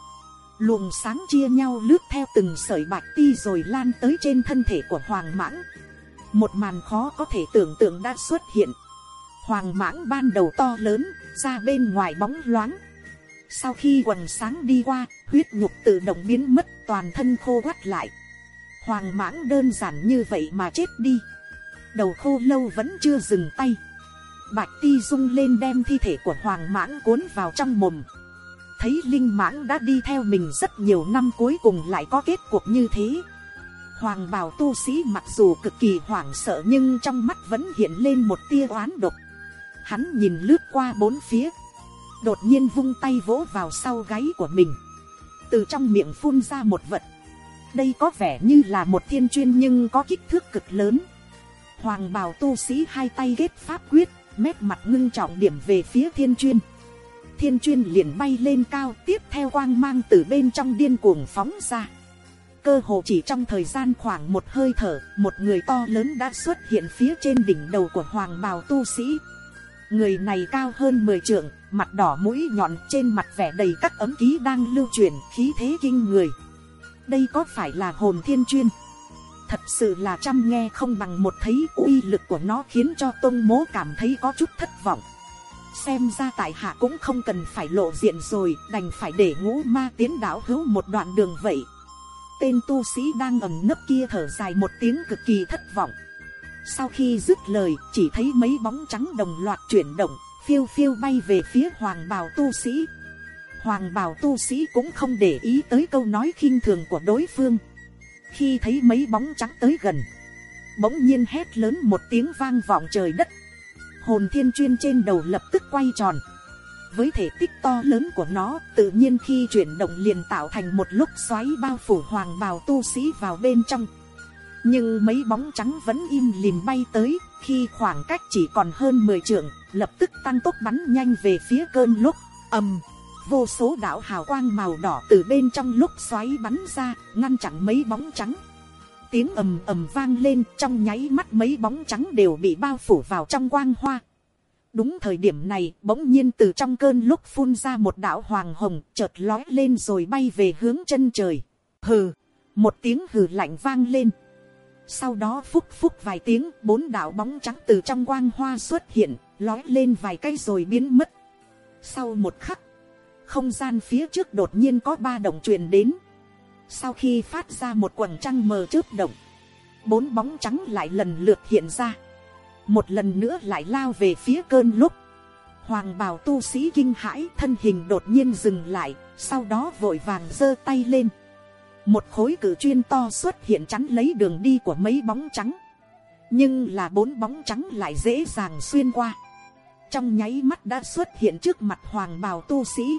Luồng sáng chia nhau lướt theo từng sợi bạch ti rồi lan tới trên thân thể của hoàng mãng. Một màn khó có thể tưởng tượng đã xuất hiện hoàng mãng ban đầu to lớn, ra bên ngoài bóng loáng. Sau khi quần sáng đi qua, huyết nhục tự động biến mất, toàn thân khô quắt lại. Hoàng mãng đơn giản như vậy mà chết đi. Đầu khô lâu vẫn chưa dừng tay. Bạch ti rung lên đem thi thể của hoàng mãng cuốn vào trong mồm. Thấy linh mãng đã đi theo mình rất nhiều năm cuối cùng lại có kết cuộc như thế. Hoàng bào tu sĩ mặc dù cực kỳ hoảng sợ nhưng trong mắt vẫn hiện lên một tia oán độc. Hắn nhìn lướt qua bốn phía. đột nhiên vung tay vỗ vào sau gáy của mình, từ trong miệng phun ra một vật, đây có vẻ như là một thiên chuyên nhưng có kích thước cực lớn, hoàng bào tu sĩ hai tay ghét pháp quyết, mép mặt ngưng trọng điểm về phía thiên chuyên, thiên chuyên liền bay lên cao tiếp theo quang mang từ bên trong điên cuồng phóng ra. Cơ hồ chỉ trong thời gian khoảng một hơi thở một người to lớn đã xuất hiện phía trên đỉnh đầu của hoàng bào tu sĩ người này cao hơn mười trượng, mặt đỏ mũi nhọn trên mặt vẻ đầy các ấm ký đang lưu truyền khí thế kinh người. Đây có phải là hồn thiên chuyên? Thật sự là chăm nghe không bằng một thấy uy lực của nó khiến cho tôn mố cảm thấy có chút thất vọng. Xem ra tại hạ cũng không cần phải lộ diện rồi, đành phải để ngũ ma tiến đảo hữu một đoạn đường vậy. Tên tu sĩ đang ẩn nấp kia thở dài một tiếng cực kỳ thất vọng sau khi dứt lời, chỉ thấy mấy bóng trắng đồng loạt chuyển động, phiêu phiêu bay về phía hoàng bào tu sĩ. Hoàng bào tu sĩ cũng không để ý tới câu nói khinh thường của đối phương. Khi thấy mấy bóng trắng tới gần, bỗng nhiên hét lớn một tiếng vang vọng trời đất. Hồn thiên chuyên trên đầu lập tức quay tròn. Với thể tích to lớn của nó, tự nhiên khi chuyển động liền tạo thành một lúc xoáy bao phủ hoàng bào tu sĩ vào bên trong nhưng mấy bóng trắng vẫn im lìm bay tới, khi khoảng cách chỉ còn hơn mười trượng, lập tức tăng tốc bắn nhanh về phía cơn lúc, ầm. Vô số đạo hào quang màu đỏ từ bên trong lúc xoáy bắn ra, ngăn chặn mấy bóng trắng. Tiếng ầm ầm vang lên, trong nháy mắt mấy bóng trắng đều bị bao phủ vào trong quang hoa. Đúng thời điểm này, bỗng nhiên từ trong cơn lúc phun ra một đạo hoàng hồng, chợt lói lên rồi bay về hướng chân trời. Hừ! Một tiếng hừ lạnh vang lên sau đó phúc phúc vài tiếng, bốn đạo bóng trắng từ trong quang hoa xuất hiện, lói lên vài cây rồi biến mất. Sau một khắc, không gian phía trước đột nhiên có ba đồng truyền đến. Sau khi phát ra một quần trăng mờ chớp động, bốn bóng trắng lại lần lượt hiện ra. Một lần nữa lại lao về phía cơn lúc. Hoàng bào tu sĩ kinh hãi, thân hình đột nhiên dừng lại, sau đó vội vàng giơ tay lên một khối cử chuyên to xuất hiện chắn lấy đường đi của mấy bóng trắng. Nhưng là bốn bóng trắng lại dễ dàng xuyên qua. Trong nháy mắt đã xuất hiện trước mặt hoàng bào tu sĩ.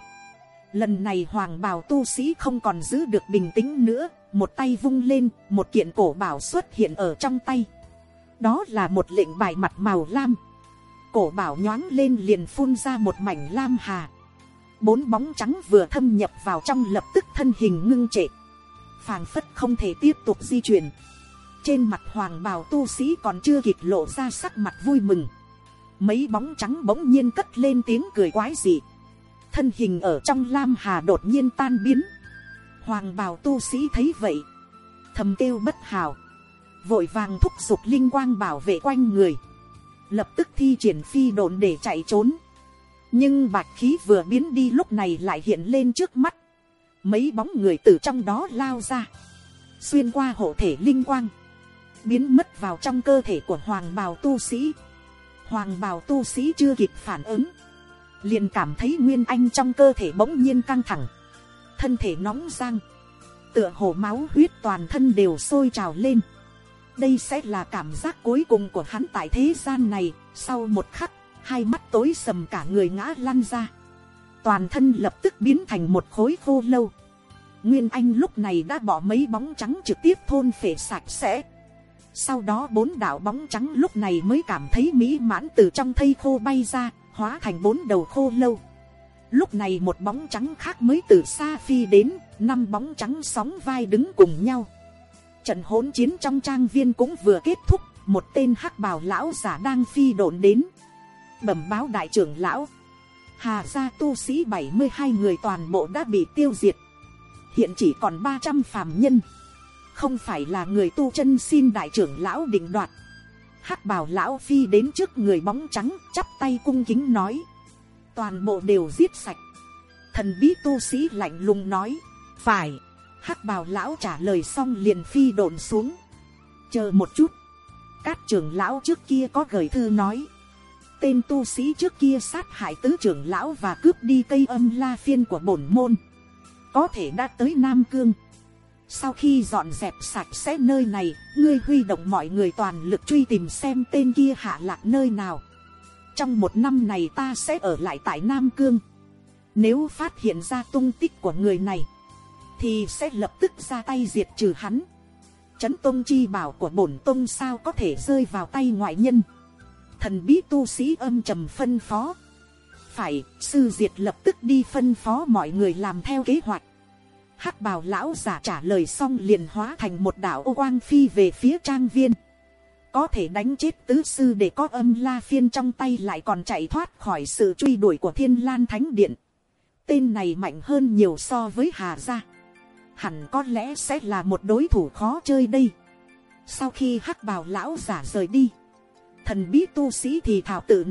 Lần này hoàng bào tu sĩ không còn giữ được bình tĩnh nữa. Một tay vung lên, một kiện cổ bảo xuất hiện ở trong tay. Đó là một lệnh bài mặt màu lam. Cổ bảo nhoáng lên liền phun ra một mảnh lam hà. Bốn bóng trắng vừa thâm nhập vào trong lập tức thân hình ngưng trệ phảng phất không thể tiếp tục di chuyển. Trên mặt hoàng bào tu sĩ còn chưa kịp lộ ra sắc mặt vui mừng. Mấy bóng trắng bỗng nhiên cất lên tiếng cười quái dị. Thân hình ở trong lam hà đột nhiên tan biến. Hoàng bào tu sĩ thấy vậy. Thầm kêu bất hào. Vội vàng thúc giục linh quang bảo vệ quanh người. Lập tức thi triển phi đồn để chạy trốn. Nhưng bạch khí vừa biến đi lúc này lại hiện lên trước mắt mấy bóng người từ trong đó lao ra. Xuyên qua hộ thể linh quang. Biến mất vào trong cơ thể của hoàng bào tu sĩ. Hoàng bào tu sĩ chưa kịp phản ứng. Liền cảm thấy nguyên anh trong cơ thể bỗng nhiên căng thẳng. Thân thể nóng rang. Tựa hồ máu huyết toàn thân đều sôi trào lên. Đây sẽ là cảm giác cuối cùng của hắn tại thế gian này. Sau một khắc, hai mắt tối sầm cả người ngã lăn ra toàn thân lập tức biến thành một khối khô lâu. Nguyên anh lúc này đã bỏ mấy bóng trắng trực tiếp thôn phể sạch sẽ. Sau đó bốn đạo bóng trắng lúc này mới cảm thấy mỹ mãn từ trong thây khô bay ra, hóa thành bốn đầu khô lâu. Lúc này một bóng trắng khác mới từ xa phi đến, năm bóng trắng sóng vai đứng cùng nhau. Trận hỗn chiến trong trang viên cũng vừa kết thúc, một tên hắc bào lão giả đang phi độn đến. Bẩm báo đại trưởng lão hà gia tu sĩ bảy mươi hai người toàn bộ đã bị tiêu diệt. Hiện chỉ còn ba trăm phàm nhân. Không phải là người tu chân xin đại trưởng lão định đoạt. Hắc bào lão phi đến trước người bóng trắng, chắp tay cung kính nói. Toàn bộ đều giết sạch. Thần bí tu sĩ lạnh lùng nói. Phải, hắc bào lão trả lời xong liền phi đồn xuống. Chờ một chút. Các trưởng lão trước kia có gửi thư nói tên tu sĩ trước kia sát hại tứ trưởng lão và cướp đi cây âm la phiên của bổn môn có thể đã tới nam cương sau khi dọn dẹp sạch sẽ nơi này, ngươi huy động mọi người toàn lực truy tìm xem tên kia hạ lạc nơi nào trong một năm này ta sẽ ở lại tại nam cương Nếu phát hiện ra tung tích của người này. Thì sẽ lập tức ra tay diệt trừ hắn. Chấn tôn chi bảo của bổn tôn sao có thể rơi vào tay ngoại nhân. Thần bí tu sĩ âm trầm phân phó. Phải, sư diệt lập tức đi phân phó mọi người làm theo kế hoạch. Hắc bào lão giả trả lời xong liền hóa thành một đạo ô quang phi về phía trang viên. Có thể đánh chết tứ sư để có âm la phiên trong tay lại còn chạy thoát khỏi sự truy đuổi của thiên lan thánh điện. Tên này mạnh hơn nhiều so với hà gia. Hẳn có lẽ sẽ là một đối thủ khó chơi đây. Sau khi hắc bào lão giả rời đi thần bí tu sĩ thì thảo tự nói